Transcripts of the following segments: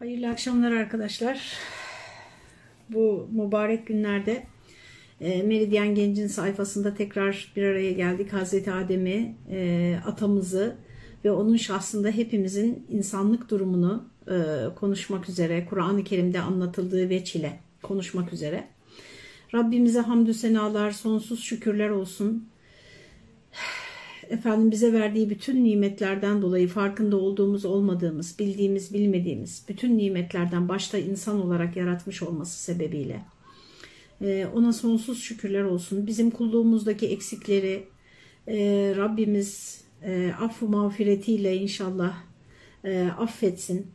Hayırlı akşamlar arkadaşlar. Bu mübarek günlerde e, Meridyen Genc'in sayfasında tekrar bir araya geldik. Hazreti Adem'i, e, atamızı ve onun şahsında hepimizin insanlık durumunu e, konuşmak üzere, Kur'an-ı Kerim'de anlatıldığı veçile konuşmak üzere. Rabbimize hamdü senalar, sonsuz şükürler olsun. Efendim bize verdiği bütün nimetlerden dolayı farkında olduğumuz olmadığımız, bildiğimiz bilmediğimiz bütün nimetlerden başta insan olarak yaratmış olması sebebiyle e, ona sonsuz şükürler olsun. Bizim kulluğumuzdaki eksikleri e, Rabbimiz e, affu mağfiretiyle inşallah affetsin.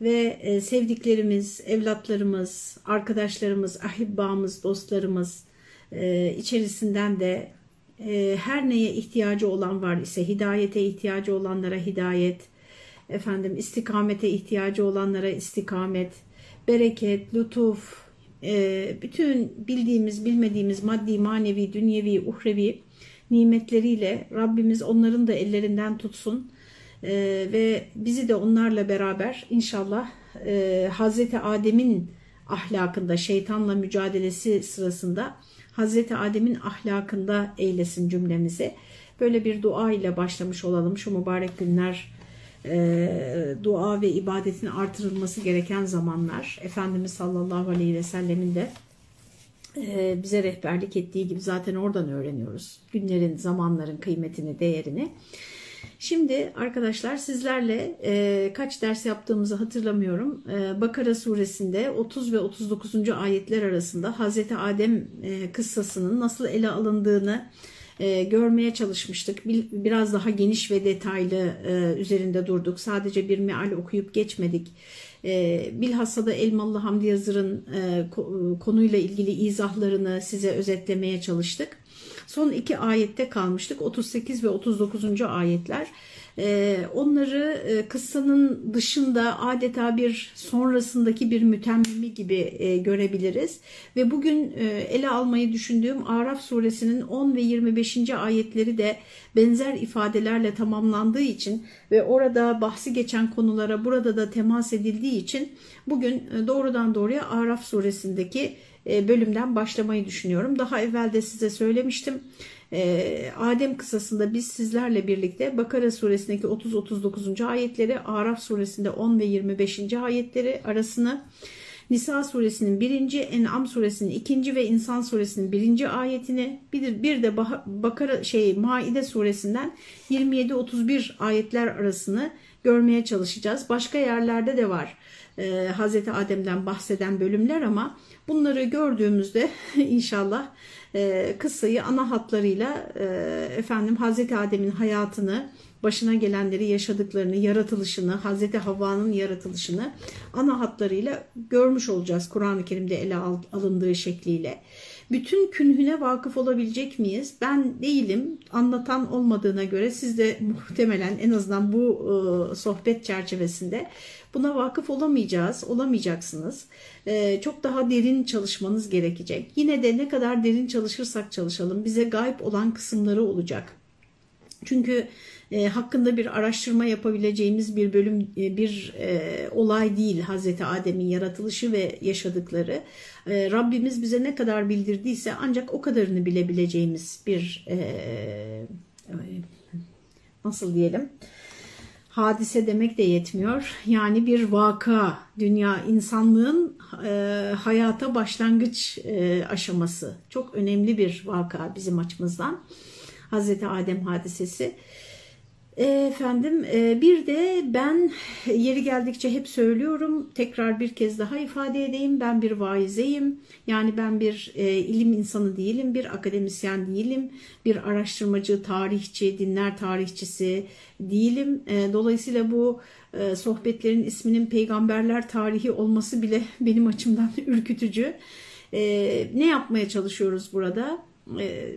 Ve sevdiklerimiz, evlatlarımız, arkadaşlarımız, ahibbamız, dostlarımız içerisinden de e, her neye ihtiyacı olan var ise hidayete ihtiyacı olanlara hidayet, efendim istikamete ihtiyacı olanlara istikamet, bereket, lütuf, e, bütün bildiğimiz bilmediğimiz maddi, manevi, dünyevi, uhrevi nimetleriyle Rabbimiz onların da ellerinden tutsun. E, ve bizi de onlarla beraber inşallah e, Hazreti Adem'in ahlakında şeytanla mücadelesi sırasında Hazreti Adem'in ahlakında eylesin cümlemizi. Böyle bir dua ile başlamış olalım şu mübarek günler e, dua ve ibadetin artırılması gereken zamanlar. Efendimiz sallallahu aleyhi ve sellemin de e, bize rehberlik ettiği gibi zaten oradan öğreniyoruz. Günlerin, zamanların kıymetini, değerini. Şimdi arkadaşlar sizlerle e, kaç ders yaptığımızı hatırlamıyorum. E, Bakara suresinde 30 ve 39. ayetler arasında Hazreti Adem e, kıssasının nasıl ele alındığını e, görmeye çalışmıştık. Bir, biraz daha geniş ve detaylı e, üzerinde durduk. Sadece bir meal okuyup geçmedik. E, bilhassa da Elmalı Hamdi Yazır'ın e, konuyla ilgili izahlarını size özetlemeye çalıştık. Son iki ayette kalmıştık. 38 ve 39. ayetler. Ee, onları e, kıssanın dışında adeta bir sonrasındaki bir mütemmimi gibi e, görebiliriz. Ve bugün e, ele almayı düşündüğüm Araf suresinin 10 ve 25. ayetleri de benzer ifadelerle tamamlandığı için ve orada bahsi geçen konulara burada da temas edildiği için bugün doğrudan doğruya Araf suresindeki bölümden başlamayı düşünüyorum. Daha evvel de size söylemiştim. E, Adem kısasında biz sizlerle birlikte Bakara suresindeki 30-39. ayetleri, Araf suresinde 10 ve 25. ayetleri arasını Nisa suresinin birinci, En'am suresinin ikinci ve İnsan suresinin birinci ayetini bir, bir de Bakara şey Maide suresinden 27-31 ayetler arasını görmeye çalışacağız. Başka yerlerde de var e, Hazreti Adem'den bahseden bölümler ama bunları gördüğümüzde inşallah e, kıssayı ana hatlarıyla e, efendim Hazreti Adem'in hayatını başına gelenleri, yaşadıklarını, yaratılışını, Hazreti Havva'nın yaratılışını ana hatlarıyla görmüş olacağız Kur'an-ı Kerim'de ele alındığı şekliyle. Bütün künhüne vakıf olabilecek miyiz? Ben değilim. Anlatan olmadığına göre siz de muhtemelen en azından bu e, sohbet çerçevesinde buna vakıf olamayacağız, olamayacaksınız. E, çok daha derin çalışmanız gerekecek. Yine de ne kadar derin çalışırsak çalışalım bize gayb olan kısımları olacak. Çünkü e, hakkında bir araştırma yapabileceğimiz bir bölüm, e, bir e, olay değil Hazreti Adem'in yaratılışı ve yaşadıkları. E, Rabbimiz bize ne kadar bildirdiyse ancak o kadarını bilebileceğimiz bir nasıl diyelim hadise demek de yetmiyor. Yani bir vaka, dünya insanlığın e, hayata başlangıç e, aşaması. Çok önemli bir vaka bizim açımızdan. Hazreti Adem hadisesi. Efendim e, bir de ben yeri geldikçe hep söylüyorum tekrar bir kez daha ifade edeyim ben bir vaizeyim. Yani ben bir e, ilim insanı değilim bir akademisyen değilim bir araştırmacı tarihçi dinler tarihçisi değilim. E, dolayısıyla bu sohbetlerin isminin peygamberler tarihi olması bile benim açımdan ürkütücü. Ne yapmaya çalışıyoruz burada? E,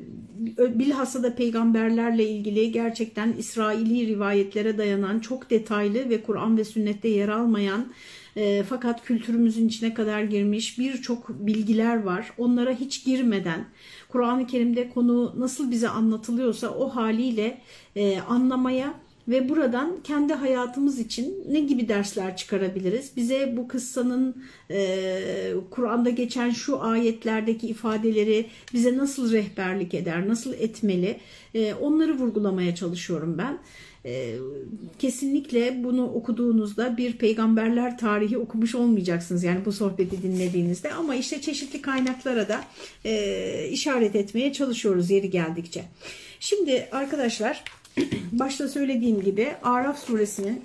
bilhassa da peygamberlerle ilgili gerçekten İsraili rivayetlere dayanan çok detaylı ve Kur'an ve sünnette yer almayan e, fakat kültürümüzün içine kadar girmiş birçok bilgiler var. Onlara hiç girmeden Kur'an-ı Kerim'de konu nasıl bize anlatılıyorsa o haliyle e, anlamaya ve buradan kendi hayatımız için ne gibi dersler çıkarabiliriz? Bize bu kıssanın e, Kur'an'da geçen şu ayetlerdeki ifadeleri bize nasıl rehberlik eder, nasıl etmeli? E, onları vurgulamaya çalışıyorum ben. E, kesinlikle bunu okuduğunuzda bir peygamberler tarihi okumuş olmayacaksınız. Yani bu sohbeti dinlediğinizde ama işte çeşitli kaynaklara da e, işaret etmeye çalışıyoruz yeri geldikçe. Şimdi arkadaşlar başta söylediğim gibi Araf suresinin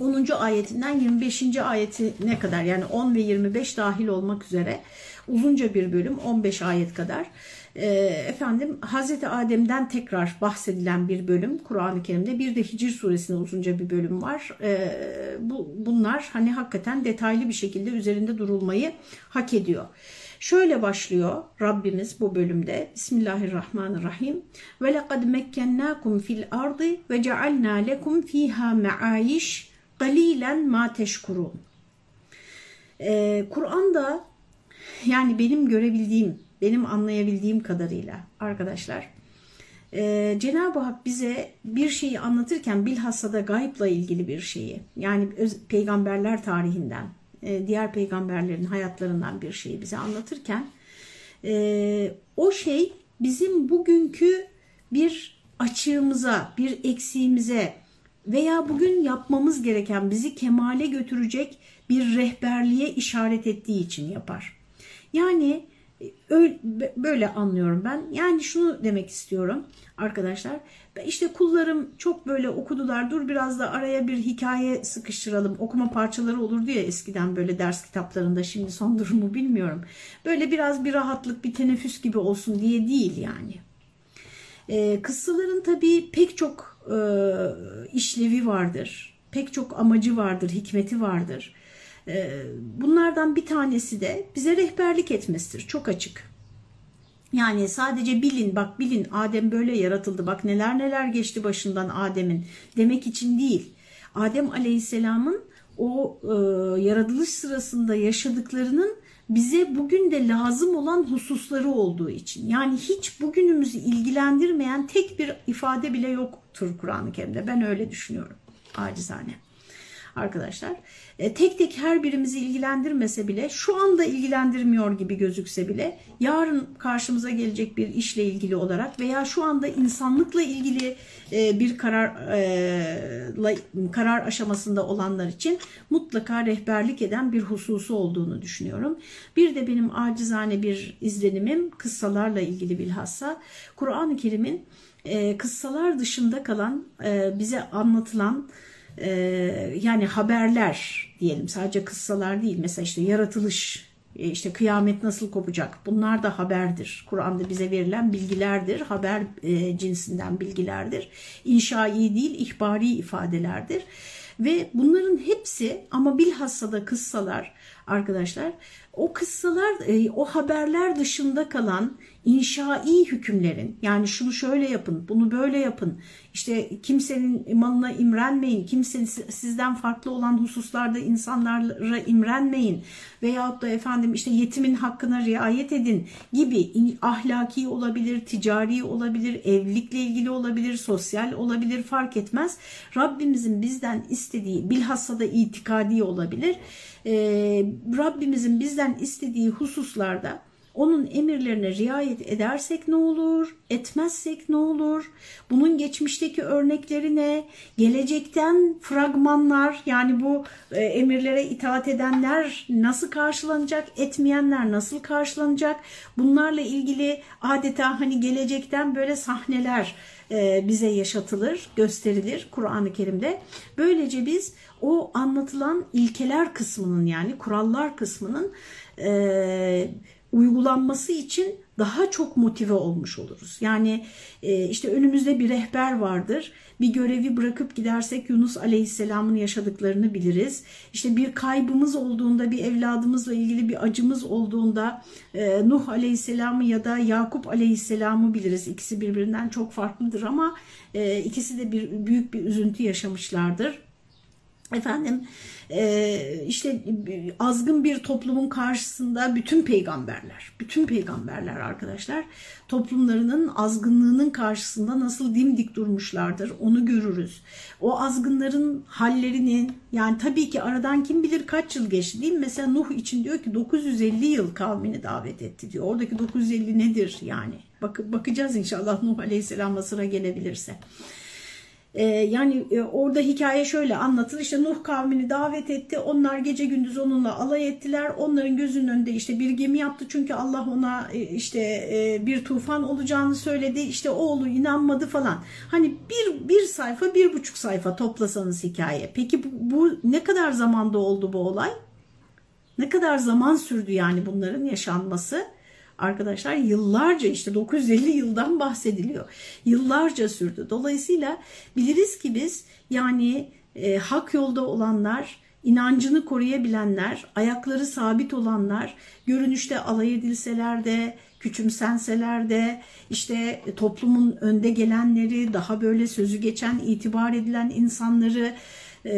10. ayetinden 25. ayetine kadar yani 10 ve 25 dahil olmak üzere uzunca bir bölüm 15 ayet kadar e, efendim Hazreti Adem'den tekrar bahsedilen bir bölüm Kur'an-ı Kerim'de bir de Hicr suresinde uzunca bir bölüm var. E, bu bunlar hani hakikaten detaylı bir şekilde üzerinde durulmayı hak ediyor. Şöyle başlıyor Rabbimiz bu bölümde. Bismillahirrahmanirrahim. Ve lekad mekkennakum fil ardı ve cealna lekum fiha meayiş qalilen ma teşkurun. Ee, Kur'an'da yani benim görebildiğim, benim anlayabildiğim kadarıyla arkadaşlar e, Cenab-ı Hak bize bir şeyi anlatırken bilhassa da gayipla ilgili bir şeyi yani öz, peygamberler tarihinden diğer peygamberlerin hayatlarından bir şeyi bize anlatırken e, o şey bizim bugünkü bir açığımıza, bir eksiğimize veya bugün yapmamız gereken bizi kemale götürecek bir rehberliğe işaret ettiği için yapar. Yani öyle, böyle anlıyorum ben. Yani şunu demek istiyorum arkadaşlar. İşte kullarım çok böyle okudular. Dur biraz da araya bir hikaye sıkıştıralım. Okuma parçaları olurdu ya eskiden böyle ders kitaplarında. Şimdi son durumu bilmiyorum. Böyle biraz bir rahatlık, bir teneffüs gibi olsun diye değil yani. Ee, kıssaların tabii pek çok e, işlevi vardır. Pek çok amacı vardır, hikmeti vardır. Ee, bunlardan bir tanesi de bize rehberlik etmesidir. Çok açık. Yani sadece bilin bak bilin Adem böyle yaratıldı bak neler neler geçti başından Adem'in demek için değil. Adem Aleyhisselam'ın o e, yaratılış sırasında yaşadıklarının bize bugün de lazım olan hususları olduğu için. Yani hiç bugünümüzü ilgilendirmeyen tek bir ifade bile yoktur Kur'an-ı Kerim'de. Ben öyle düşünüyorum acizane arkadaşlar. E, tek tek her birimizi ilgilendirmese bile şu anda ilgilendirmiyor gibi gözükse bile yarın karşımıza gelecek bir işle ilgili olarak veya şu anda insanlıkla ilgili e, bir karar e, karar aşamasında olanlar için mutlaka rehberlik eden bir hususu olduğunu düşünüyorum. Bir de benim acizane bir izlenimim kıssalarla ilgili bilhassa Kur'an-ı Kerim'in kıssalar dışında kalan bize anlatılan e, yani haberler diyelim sadece kıssalar değil mesela işte yaratılış e, işte kıyamet nasıl kopacak bunlar da haberdir. Kur'an'da bize verilen bilgilerdir. Haber e, cinsinden bilgilerdir. İnşai değil ihbari ifadelerdir. Ve bunların hepsi ama bilhassa da kıssalar arkadaşlar. O kıssalar e, o haberler dışında kalan inşai hükümlerin yani şunu şöyle yapın bunu böyle yapın işte kimsenin malına imrenmeyin kimsenin sizden farklı olan hususlarda insanlara imrenmeyin veyahut da efendim işte yetimin hakkına riayet edin gibi ahlaki olabilir ticari olabilir evlilikle ilgili olabilir sosyal olabilir fark etmez. Rabbimizin bizden istediği bilhassa da itikadi olabilir ee, Rabbimizin bizden istediği hususlarda onun emirlerine riayet edersek ne olur, etmezsek ne olur? Bunun geçmişteki örnekleri ne? Gelecekten fragmanlar yani bu e, emirlere itaat edenler nasıl karşılanacak, etmeyenler nasıl karşılanacak? Bunlarla ilgili adeta hani gelecekten böyle sahneler e, bize yaşatılır, gösterilir Kur'an-ı Kerim'de. Böylece biz o anlatılan ilkeler kısmının yani kurallar kısmının e, uygulanması için daha çok motive olmuş oluruz. Yani e, işte önümüzde bir rehber vardır. Bir görevi bırakıp gidersek Yunus Aleyhisselam'ın yaşadıklarını biliriz. İşte bir kaybımız olduğunda, bir evladımızla ilgili bir acımız olduğunda e, Nuh Aleyhisselam'ı ya da Yakup Aleyhisselam'ı biliriz. İkisi birbirinden çok farklıdır ama e, ikisi de bir büyük bir üzüntü yaşamışlardır efendim e, işte azgın bir toplumun karşısında bütün peygamberler, bütün peygamberler arkadaşlar toplumlarının azgınlığının karşısında nasıl dimdik durmuşlardır onu görürüz. O azgınların hallerini yani tabii ki aradan kim bilir kaç yıl geçti değil mi? Mesela Nuh için diyor ki 950 yıl kavmini davet etti diyor. Oradaki 950 nedir yani? Bak, bakacağız inşallah Nuh Aleyhisselam'a sıra gelebilirse. Ee, yani e, orada hikaye şöyle anlatılır. İşte Nuh kavmini davet etti. Onlar gece gündüz onunla alay ettiler. Onların gözünün önünde işte bir gemi yaptı. Çünkü Allah ona e, işte e, bir tufan olacağını söyledi. İşte oğlu inanmadı falan. Hani bir, bir sayfa bir buçuk sayfa toplasanız hikaye. Peki bu, bu ne kadar zamanda oldu bu olay? Ne kadar zaman sürdü yani bunların yaşanması arkadaşlar yıllarca işte 950 yıldan bahsediliyor. Yıllarca sürdü. Dolayısıyla biliriz ki biz yani e, hak yolda olanlar, inancını koruyabilenler, ayakları sabit olanlar, görünüşte alay edilseler de, küçümsenseler de, işte toplumun önde gelenleri, daha böyle sözü geçen, itibar edilen insanları e,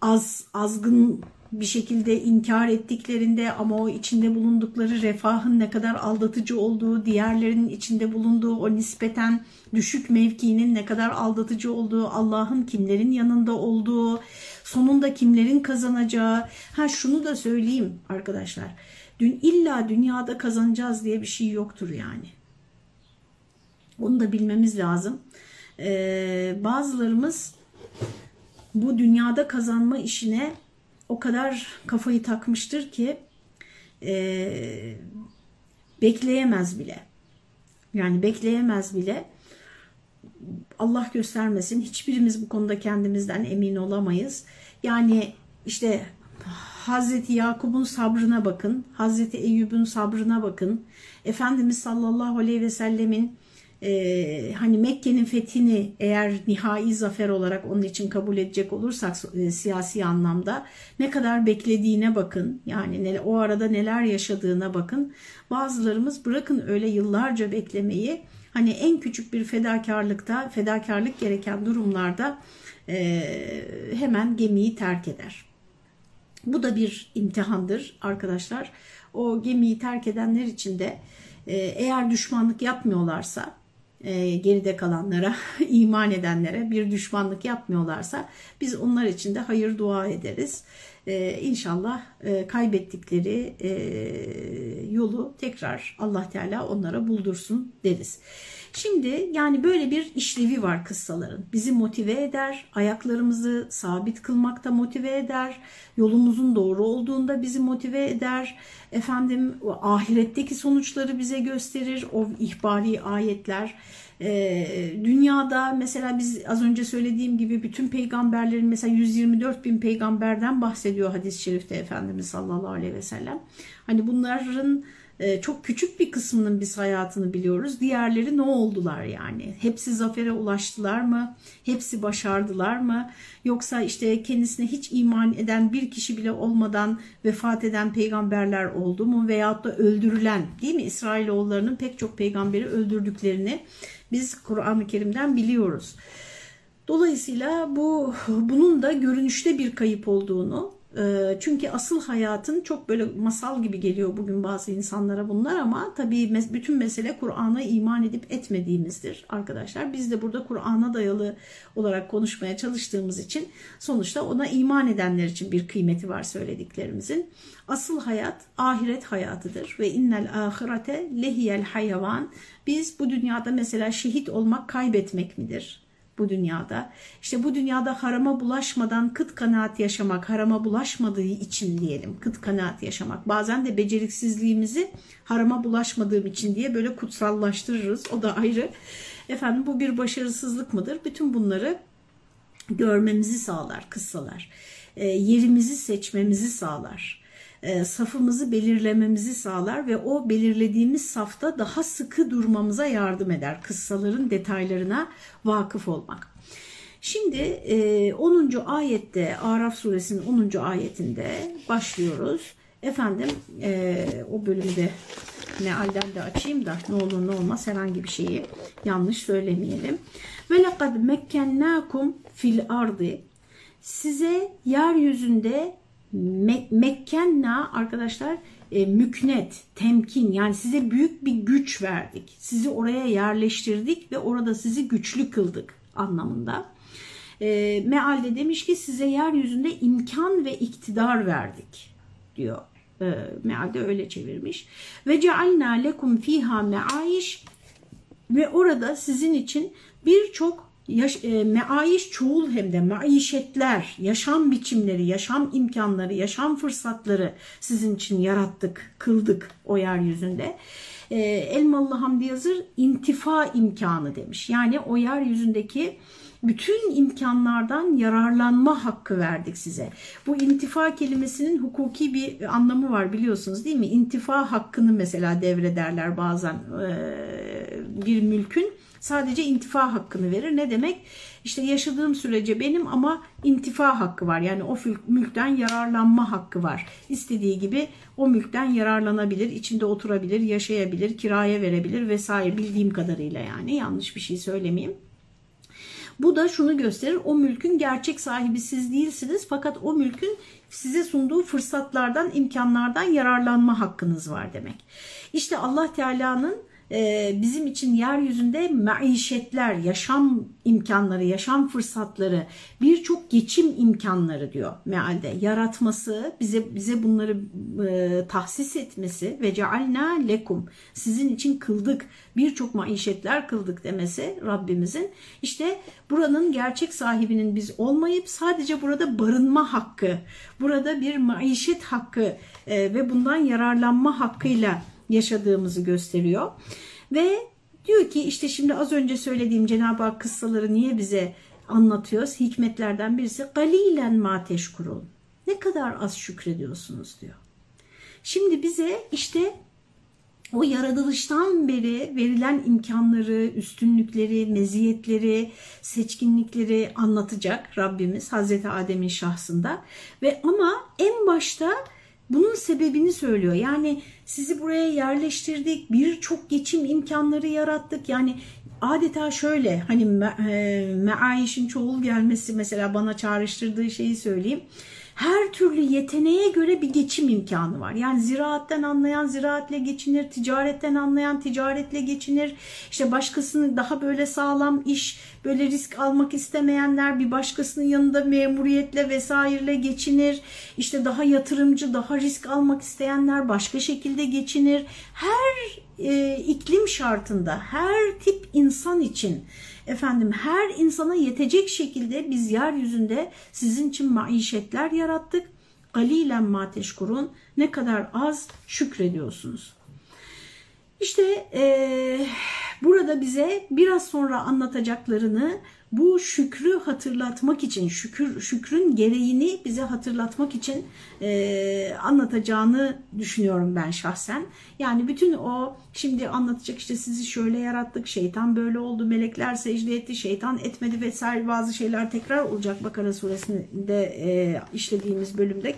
az azgın bir şekilde inkar ettiklerinde ama o içinde bulundukları refahın ne kadar aldatıcı olduğu, diğerlerinin içinde bulunduğu o nispeten düşük mevkinin ne kadar aldatıcı olduğu, Allah'ın kimlerin yanında olduğu, sonunda kimlerin kazanacağı. Ha şunu da söyleyeyim arkadaşlar. Dün illa dünyada kazanacağız diye bir şey yoktur yani. Onu da bilmemiz lazım. Ee, bazılarımız bu dünyada kazanma işine o kadar kafayı takmıştır ki e, bekleyemez bile. Yani bekleyemez bile. Allah göstermesin hiçbirimiz bu konuda kendimizden emin olamayız. Yani işte Hazreti Yakup'un sabrına bakın, Hazreti Eyyub'un sabrına bakın, Efendimiz sallallahu aleyhi ve sellemin e, hani Mekke'nin fethini eğer nihai zafer olarak onun için kabul edecek olursak e, siyasi anlamda ne kadar beklediğine bakın. Yani ne, o arada neler yaşadığına bakın. Bazılarımız bırakın öyle yıllarca beklemeyi hani en küçük bir fedakarlıkta fedakarlık gereken durumlarda e, hemen gemiyi terk eder. Bu da bir imtihandır arkadaşlar. O gemiyi terk edenler için de e, eğer düşmanlık yapmıyorlarsa e, geride kalanlara, iman edenlere bir düşmanlık yapmıyorlarsa biz onlar için de hayır dua ederiz. Ee, inşallah e, kaybettikleri e, yolu tekrar Allah Teala onlara buldursun deriz. Şimdi yani böyle bir işlevi var kıssaların. Bizi motive eder, ayaklarımızı sabit kılmakta motive eder, yolumuzun doğru olduğunda bizi motive eder. Efendim ahiretteki sonuçları bize gösterir o ihbari ayetler. Ee, dünyada mesela biz az önce söylediğim gibi bütün peygamberlerin mesela 124 bin peygamberden bahsediyor hadis-i şerifte Efendimiz sallallahu aleyhi ve sellem. Hani bunların çok küçük bir kısmının biz hayatını biliyoruz. Diğerleri ne oldular yani? Hepsi zafere ulaştılar mı? Hepsi başardılar mı? Yoksa işte kendisine hiç iman eden bir kişi bile olmadan vefat eden peygamberler oldu mu? Veyahut da öldürülen değil mi? İsrailoğullarının pek çok peygamberi öldürdüklerini biz Kur'an-ı Kerim'den biliyoruz. Dolayısıyla bu bunun da görünüşte bir kayıp olduğunu ee, çünkü asıl hayatın çok böyle masal gibi geliyor bugün bazı insanlara bunlar ama tabii bütün mesele Kur'an'a iman edip etmediğimizdir arkadaşlar. Biz de burada Kur'an'a dayalı olarak konuşmaya çalıştığımız için sonuçta ona iman edenler için bir kıymeti var söylediklerimizin. Asıl hayat ahiret hayatıdır ve innel ahirete lehiyel hayvan. Biz bu dünyada mesela şehit olmak kaybetmek midir? Bu dünyada. İşte bu dünyada harama bulaşmadan kıt kanaat yaşamak, harama bulaşmadığı için diyelim kıt kanaat yaşamak. Bazen de beceriksizliğimizi harama bulaşmadığım için diye böyle kutsallaştırırız. O da ayrı. Efendim bu bir başarısızlık mıdır? Bütün bunları görmemizi sağlar kıssalar. E, yerimizi seçmemizi sağlar e, safımızı belirlememizi sağlar ve o belirlediğimiz safta daha sıkı durmamıza yardım eder. Kıssaların detaylarına vakıf olmak. Şimdi 10. E, ayette Araf suresinin 10. ayetinde başlıyoruz. Efendim e, o bölümde mealden de açayım da ne olur ne olmaz herhangi bir şeyi yanlış söylemeyelim. Ve lekad mekkennakum fil ardi size yeryüzünde Me Mekkenna arkadaşlar e, müknet, temkin yani size büyük bir güç verdik. Sizi oraya yerleştirdik ve orada sizi güçlü kıldık anlamında. E, mealde demiş ki size yeryüzünde imkan ve iktidar verdik diyor. E, mealde öyle çevirmiş. Ve cealna lekum fiha meaiş ve orada sizin için birçok yaş, e, meaiş çoğul hem de maişetler, yaşam biçimleri, yaşam imkanları, yaşam fırsatları sizin için yarattık, kıldık o yeryüzünde. E, Elmalı Hamdi Yazır intifa imkanı demiş. Yani o yeryüzündeki bütün imkanlardan yararlanma hakkı verdik size. Bu intifa kelimesinin hukuki bir anlamı var biliyorsunuz değil mi? İntifa hakkını mesela devrederler bazen bir mülkün sadece intifa hakkını verir. Ne demek? İşte yaşadığım sürece benim ama intifa hakkı var. Yani o mülkten yararlanma hakkı var. İstediği gibi o mülkten yararlanabilir, içinde oturabilir, yaşayabilir, kiraya verebilir vesaire bildiğim kadarıyla yani yanlış bir şey söylemeyeyim. Bu da şunu gösterir. O mülkün gerçek sahibi siz değilsiniz fakat o mülkün size sunduğu fırsatlardan, imkanlardan yararlanma hakkınız var demek. İşte Allah Teala'nın e, bizim için yeryüzünde maişetler, yaşam imkanları, yaşam fırsatları, birçok geçim imkanları diyor mealde. Yaratması, bize bize bunları e, tahsis etmesi ve cealna lekum sizin için kıldık. Birçok maişetler kıldık demesi Rabbimizin. İşte buranın gerçek sahibinin biz olmayıp sadece burada barınma hakkı, burada bir maişet hakkı e, ve bundan yararlanma hakkıyla yaşadığımızı gösteriyor. Ve diyor ki işte şimdi az önce söylediğim Cenab-ı Hak kıssaları niye bize anlatıyoruz? Hikmetlerden birisi galilen ma teşkurun. Ne kadar az şükrediyorsunuz diyor. Şimdi bize işte o yaratılıştan beri verilen imkanları, üstünlükleri, meziyetleri, seçkinlikleri anlatacak Rabbimiz Hazreti Adem'in şahsında. Ve ama en başta bunun sebebini söylüyor. Yani sizi buraya yerleştirdik, birçok geçim imkanları yarattık. Yani adeta şöyle hani me, e, meaişin çoğul gelmesi mesela bana çağrıştırdığı şeyi söyleyeyim her türlü yeteneğe göre bir geçim imkanı var. Yani ziraatten anlayan ziraatle geçinir, ticaretten anlayan ticaretle geçinir. İşte başkasını daha böyle sağlam iş, böyle risk almak istemeyenler bir başkasının yanında memuriyetle vesaireyle geçinir. İşte daha yatırımcı, daha risk almak isteyenler başka şekilde geçinir. Her e, iklim şartında, her tip insan için Efendim her insana yetecek şekilde biz yeryüzünde sizin için maişetler yarattık. Galilen ma teşkurun ne kadar az şükrediyorsunuz. İşte e, burada bize biraz sonra anlatacaklarını bu şükrü hatırlatmak için, şükür şükrün gereğini bize hatırlatmak için e, anlatacağını düşünüyorum ben şahsen. Yani bütün o şimdi anlatacak işte sizi şöyle yarattık, şeytan böyle oldu, melekler secde etti, şeytan etmedi vesaire bazı şeyler tekrar olacak Bakara suresinde e, işlediğimiz bölümde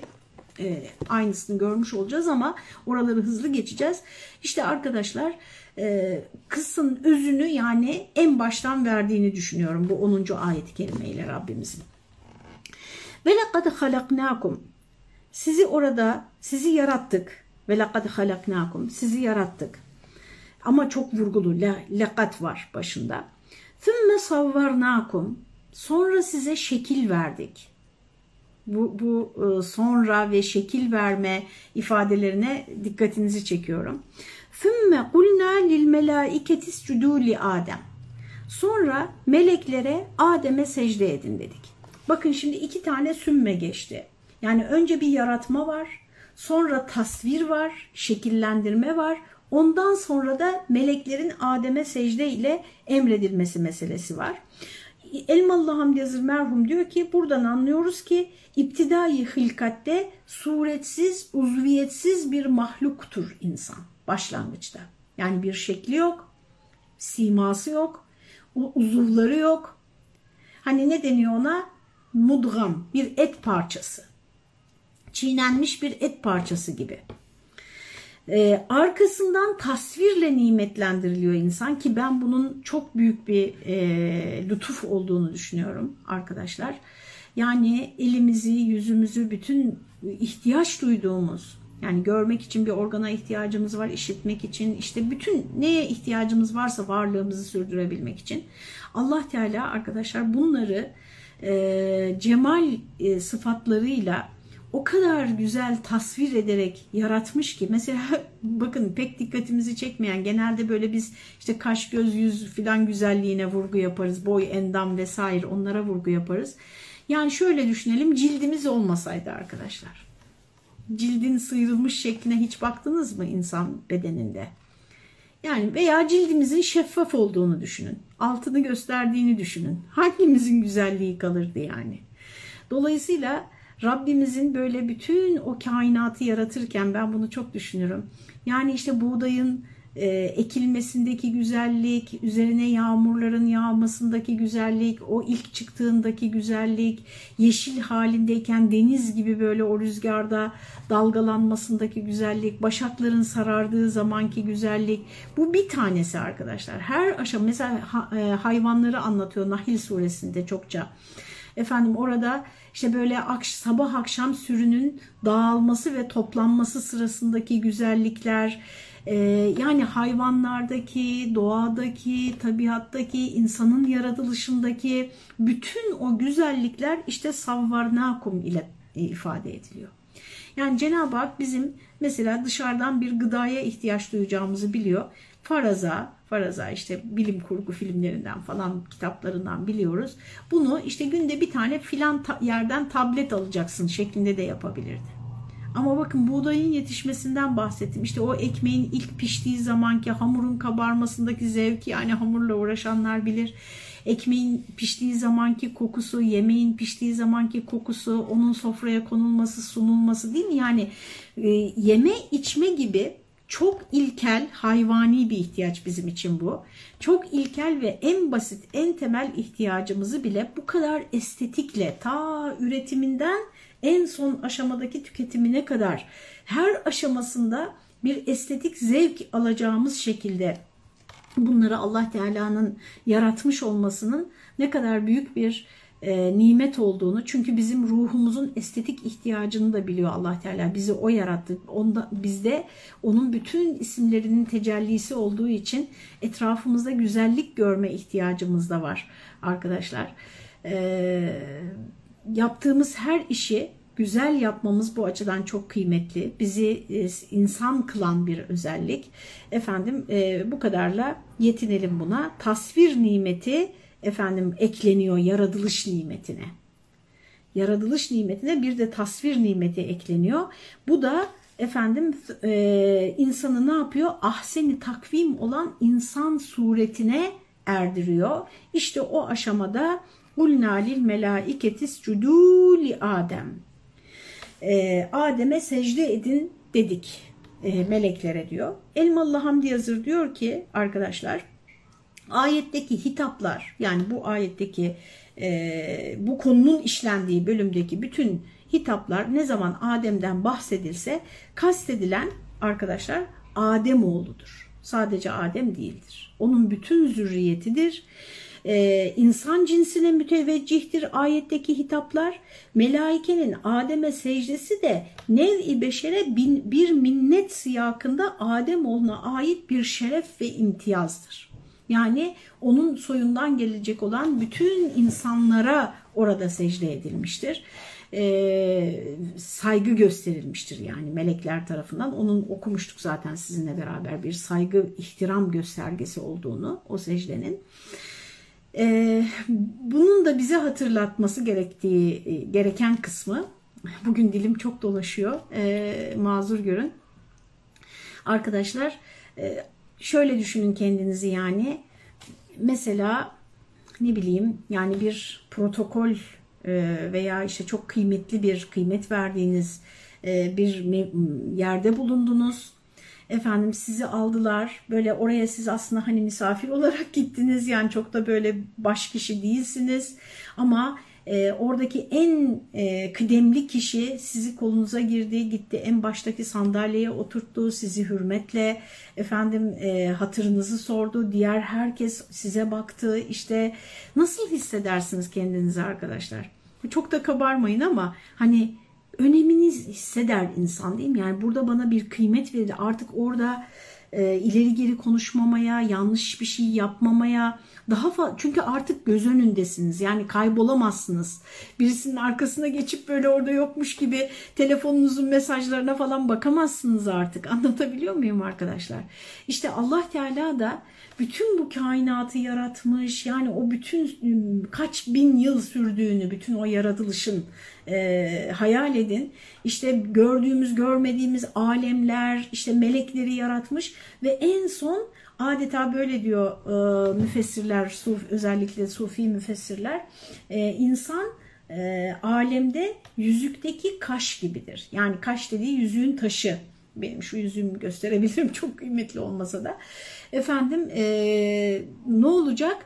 e, aynısını görmüş olacağız ama oraları hızlı geçeceğiz. İşte arkadaşlar e, kısın özünü yani en baştan verdiğini düşünüyorum bu 10. ayet-i kerimeyle Rabbimizin. Ve lekad halaknakum sizi orada sizi yarattık ve lekad halaknakum sizi yarattık. Ama çok vurgulu lekat var başında. Thümme savvarnakum sonra size şekil verdik. Bu, bu e, sonra ve şekil verme ifadelerine dikkatinizi çekiyorum. Fümme kulna lil melaiketi iscudu li Adem. Sonra meleklere Adem'e secde edin dedik. Bakın şimdi iki tane sümme geçti. Yani önce bir yaratma var, sonra tasvir var, şekillendirme var. Ondan sonra da meleklerin Adem'e secde ile emredilmesi meselesi var. Elmalı Hamdi Yazır merhum diyor ki buradan anlıyoruz ki iptidai hilkatte suretsiz, uzviyetsiz bir mahluktur insan başlangıçta. Yani bir şekli yok, siması yok, uzuvları yok. Hani ne deniyor ona? Mudgam, bir et parçası. Çiğnenmiş bir et parçası gibi. Ee, arkasından tasvirle nimetlendiriliyor insan ki ben bunun çok büyük bir e, lütuf olduğunu düşünüyorum arkadaşlar. Yani elimizi, yüzümüzü, bütün ihtiyaç duyduğumuz yani görmek için bir organa ihtiyacımız var, işitmek için, işte bütün neye ihtiyacımız varsa varlığımızı sürdürebilmek için. Allah Teala arkadaşlar bunları e, cemal e, sıfatlarıyla o kadar güzel tasvir ederek yaratmış ki mesela bakın pek dikkatimizi çekmeyen genelde böyle biz işte kaş göz yüz filan güzelliğine vurgu yaparız boy endam vesaire onlara vurgu yaparız. Yani şöyle düşünelim cildimiz olmasaydı arkadaşlar cildin sıyrılmış şekline hiç baktınız mı insan bedeninde? Yani veya cildimizin şeffaf olduğunu düşünün. Altını gösterdiğini düşünün. Hangimizin güzelliği kalırdı yani? Dolayısıyla Rabbimizin böyle bütün o kainatı yaratırken ben bunu çok düşünürüm. Yani işte buğdayın e, ekilmesindeki güzellik, üzerine yağmurların yağmasındaki güzellik, o ilk çıktığındaki güzellik, yeşil halindeyken deniz gibi böyle o rüzgarda dalgalanmasındaki güzellik, başakların sarardığı zamanki güzellik. Bu bir tanesi arkadaşlar. Her aşama mesela e, hayvanları anlatıyor Nahil suresinde çokça. Efendim orada işte böyle sabah akşam sürünün dağılması ve toplanması sırasındaki güzellikler, ee, yani hayvanlardaki, doğadaki, tabiattaki, insanın yaratılışındaki bütün o güzellikler işte savvarnakum ile ifade ediliyor. Yani Cenab-ı Hak bizim mesela dışarıdan bir gıdaya ihtiyaç duyacağımızı biliyor. Faraza, faraza işte bilim kurgu filmlerinden falan kitaplarından biliyoruz. Bunu işte günde bir tane filan yerden tablet alacaksın şeklinde de yapabilirdi. Ama bakın buğdayın yetişmesinden bahsettim. İşte o ekmeğin ilk piştiği zamanki hamurun kabarmasındaki zevki yani hamurla uğraşanlar bilir. Ekmeğin piştiği zamanki kokusu, yemeğin piştiği zamanki kokusu, onun sofraya konulması, sunulması değil mi? Yani e, yeme içme gibi çok ilkel, hayvani bir ihtiyaç bizim için bu. Çok ilkel ve en basit, en temel ihtiyacımızı bile bu kadar estetikle ta üretiminden en son aşamadaki tüketimine kadar her aşamasında bir estetik zevk alacağımız şekilde bunları Allah Teala'nın yaratmış olmasının ne kadar büyük bir e, nimet olduğunu çünkü bizim ruhumuzun estetik ihtiyacını da biliyor Allah Teala bizi o yarattı onda bizde onun bütün isimlerinin tecellisi olduğu için etrafımızda güzellik görme ihtiyacımız da var arkadaşlar e, yaptığımız her işi güzel yapmamız bu açıdan çok kıymetli. Bizi e, insan kılan bir özellik. Efendim e, bu kadarla yetinelim buna. Tasvir nimeti efendim ekleniyor yaratılış nimetine. Yaratılış nimetine bir de tasvir nimeti ekleniyor. Bu da efendim e, insanı ne yapıyor? Ahseni takvim olan insan suretine erdiriyor. İşte o aşamada Kulna lil melaiketis cuduli Adem. Ee, Adem'e secde edin dedik e, meleklere diyor. Elmalı Hamdi Yazır diyor ki arkadaşlar ayetteki hitaplar yani bu ayetteki e, bu konunun işlendiği bölümdeki bütün hitaplar ne zaman Adem'den bahsedilse kastedilen arkadaşlar Adem oğludur. Sadece Adem değildir. Onun bütün zürriyetidir e, insan cinsine müteveccihtir ayetteki hitaplar. Melaikenin Adem'e secdesi de nev-i beşere bin, bir minnet siyakında Adem oğluna ait bir şeref ve imtiyazdır. Yani onun soyundan gelecek olan bütün insanlara orada secde edilmiştir. E, saygı gösterilmiştir yani melekler tarafından. Onun okumuştuk zaten sizinle beraber bir saygı, ihtiram göstergesi olduğunu o secdenin. Ee, bunun da bize hatırlatması gerektiği e, gereken kısmı, bugün dilim çok dolaşıyor, e, mazur görün. Arkadaşlar e, şöyle düşünün kendinizi yani, mesela ne bileyim yani bir protokol e, veya işte çok kıymetli bir kıymet verdiğiniz e, bir yerde bulundunuz Efendim sizi aldılar. Böyle oraya siz aslında hani misafir olarak gittiniz. Yani çok da böyle baş kişi değilsiniz. Ama e, oradaki en e, kıdemli kişi sizi kolunuza girdi, gitti en baştaki sandalyeye oturttu, sizi hürmetle efendim e, hatırınızı sordu. Diğer herkes size baktı. İşte nasıl hissedersiniz kendinizi arkadaşlar? Çok da kabarmayın ama hani önemini hisseder insan değil mi? Yani burada bana bir kıymet verir. Artık orada e, ileri geri konuşmamaya, yanlış bir şey yapmamaya daha fazla çünkü artık göz önündesiniz. Yani kaybolamazsınız. Birisinin arkasına geçip böyle orada yokmuş gibi telefonunuzun mesajlarına falan bakamazsınız artık. Anlatabiliyor muyum arkadaşlar? İşte Allah Teala da bütün bu kainatı yaratmış. Yani o bütün kaç bin yıl sürdüğünü, bütün o yaratılışın e, hayal edin. İşte gördüğümüz, görmediğimiz alemler, işte melekleri yaratmış ve en son adeta böyle diyor e, müfessirler, suf, özellikle sufi müfessirler, e, insan e, alemde yüzükteki kaş gibidir. Yani kaş dediği yüzüğün taşı. Benim şu yüzüğümü gösterebilirim çok kıymetli olmasa da. Efendim e, ne olacak?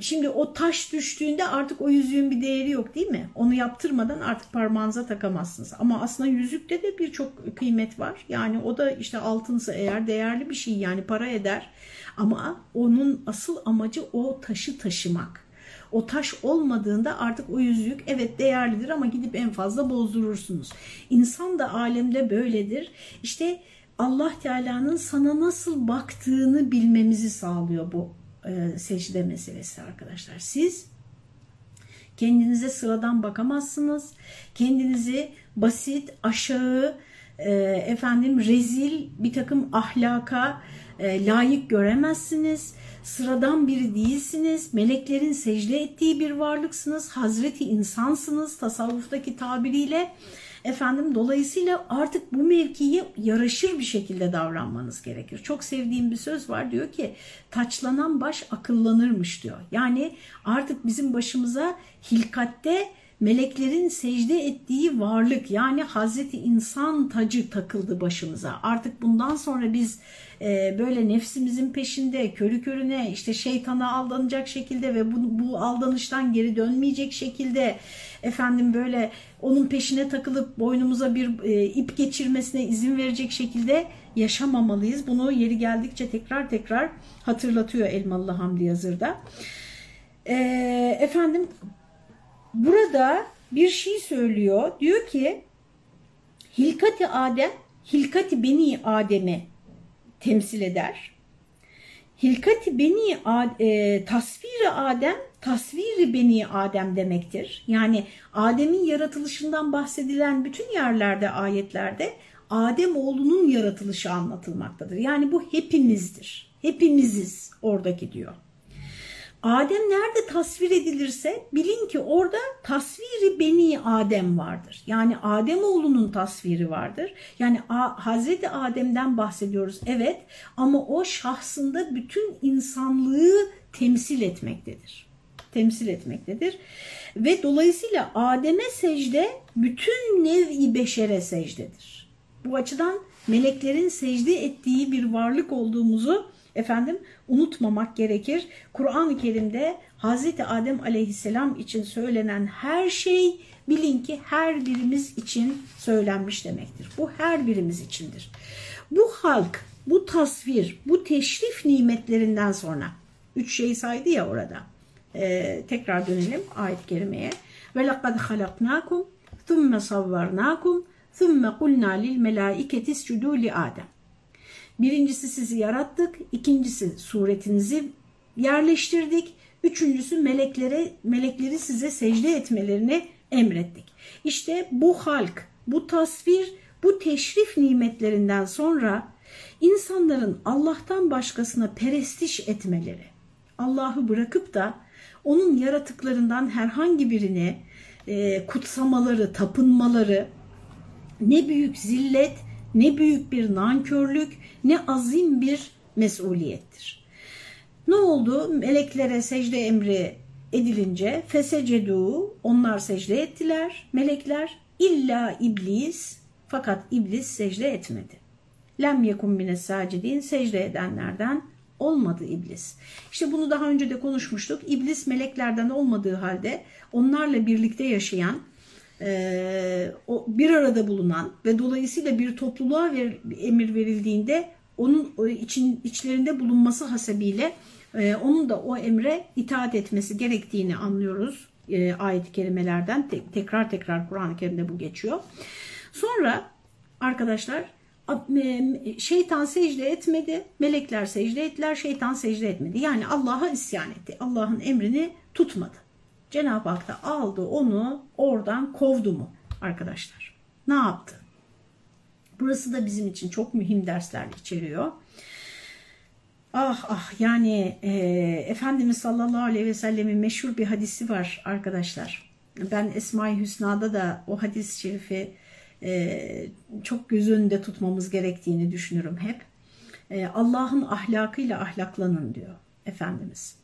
Şimdi o taş düştüğünde artık o yüzüğün bir değeri yok değil mi? Onu yaptırmadan artık parmağınıza takamazsınız. Ama aslında yüzükte de birçok kıymet var. Yani o da işte altınsa eğer değerli bir şey yani para eder. Ama onun asıl amacı o taşı taşımak. O taş olmadığında artık o yüzük evet değerlidir ama gidip en fazla bozdurursunuz. İnsan da alemde böyledir. İşte Allah Teala'nın sana nasıl baktığını bilmemizi sağlıyor bu e, secde meselesi arkadaşlar. Siz kendinize sıradan bakamazsınız. Kendinizi basit, aşağı, e, efendim rezil bir takım ahlaka e, layık göremezsiniz. Sıradan biri değilsiniz. Meleklerin secde ettiği bir varlıksınız. Hazreti insansınız tasavvuftaki tabiriyle. Efendim dolayısıyla artık bu mevkiye yaraşır bir şekilde davranmanız gerekir. Çok sevdiğim bir söz var diyor ki taçlanan baş akıllanırmış diyor. Yani artık bizim başımıza hilkatte meleklerin secde ettiği varlık yani Hazreti insan tacı takıldı başımıza. Artık bundan sonra biz e, böyle nefsimizin peşinde körü körüne işte şeytana aldanacak şekilde ve bu, bu aldanıştan geri dönmeyecek şekilde efendim böyle onun peşine takılıp boynumuza bir e, ip geçirmesine izin verecek şekilde yaşamamalıyız. Bunu yeri geldikçe tekrar tekrar hatırlatıyor Elmalı Hamdi Yazır'da. E, efendim burada bir şey söylüyor. Diyor ki Hilkati Adem, Hilkati Beni Adem'i temsil eder. Hilkati Beni e, tasviri Adem, tasviri Beni Adem demektir. Yani Adem'in yaratılışından bahsedilen bütün yerlerde, ayetlerde Adem oğlunun yaratılışı anlatılmaktadır. Yani bu hepimizdir. Hepimiziz oradaki diyor. Adem nerede tasvir edilirse bilin ki orada tasviri beni Adem vardır. Yani Adem oğlunun tasviri vardır. Yani Hazreti Adem'den bahsediyoruz evet ama o şahsında bütün insanlığı temsil etmektedir. Temsil etmektedir. Ve dolayısıyla Adem'e secde bütün nev-i beşere secdedir. Bu açıdan meleklerin secde ettiği bir varlık olduğumuzu efendim unutmamak gerekir. Kur'an-ı Kerim'de Hazreti Adem aleyhisselam için söylenen her şey bilin ki her birimiz için söylenmiş demektir. Bu her birimiz içindir. Bu halk, bu tasvir, bu teşrif nimetlerinden sonra üç şey saydı ya orada. Ee, tekrar dönelim ayet-i kerimeye. Ve lekad halaknakum thumme savvarnakum thumme kulna lil melaiketi iscudu li Adem. Birincisi sizi yarattık, ikincisi suretinizi yerleştirdik, üçüncüsü meleklere melekleri size secde etmelerini emrettik. İşte bu halk, bu tasvir, bu teşrif nimetlerinden sonra insanların Allah'tan başkasına perestiş etmeleri, Allah'ı bırakıp da onun yaratıklarından herhangi birini e, kutsamaları, tapınmaları ne büyük zillet, ne büyük bir nankörlük, ne azim bir mesuliyettir. Ne oldu? Meleklere secde emri edilince fesecedu onlar secde ettiler melekler illa iblis fakat iblis secde etmedi. Lem yekun mine sacidin secde edenlerden olmadı iblis. İşte bunu daha önce de konuşmuştuk. İblis meleklerden olmadığı halde onlarla birlikte yaşayan e, o bir arada bulunan ve dolayısıyla bir topluluğa ver, emir verildiğinde onun için içlerinde bulunması hasebiyle e, onun da o emre itaat etmesi gerektiğini anlıyoruz. e, ayet-i kerimelerden te tekrar tekrar Kur'an-ı Kerim'de bu geçiyor. Sonra arkadaşlar şeytan secde etmedi, melekler secde ettiler, şeytan secde etmedi. Yani Allah'a isyan etti. Allah'ın emrini tutmadı. Cenab-ı Hak da aldı onu oradan kovdu mu arkadaşlar? Ne yaptı? Burası da bizim için çok mühim dersler içeriyor. Ah ah yani e, Efendimiz sallallahu aleyhi ve sellemin meşhur bir hadisi var arkadaşlar. Ben Esma-i Hüsna'da da o hadis-i şerifi e, çok göz önünde tutmamız gerektiğini düşünürüm hep. E, Allah'ın ahlakıyla ahlaklanın diyor Efendimiz.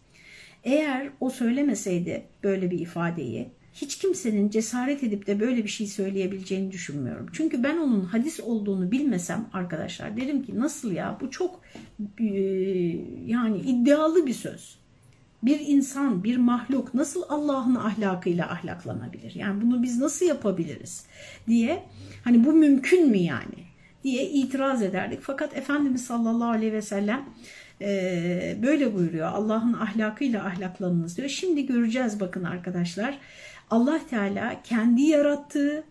Eğer o söylemeseydi böyle bir ifadeyi hiç kimsenin cesaret edip de böyle bir şey söyleyebileceğini düşünmüyorum. Çünkü ben onun hadis olduğunu bilmesem arkadaşlar derim ki nasıl ya bu çok e, yani iddialı bir söz. Bir insan, bir mahluk nasıl Allah'ın ahlakıyla ahlaklanabilir? Yani bunu biz nasıl yapabiliriz diye hani bu mümkün mü yani diye itiraz ederdik. Fakat Efendimiz sallallahu aleyhi ve sellem e, böyle buyuruyor. Allah'ın ahlakıyla ahlaklanınız diyor. Şimdi göreceğiz bakın arkadaşlar. Allah Teala kendi yarattığı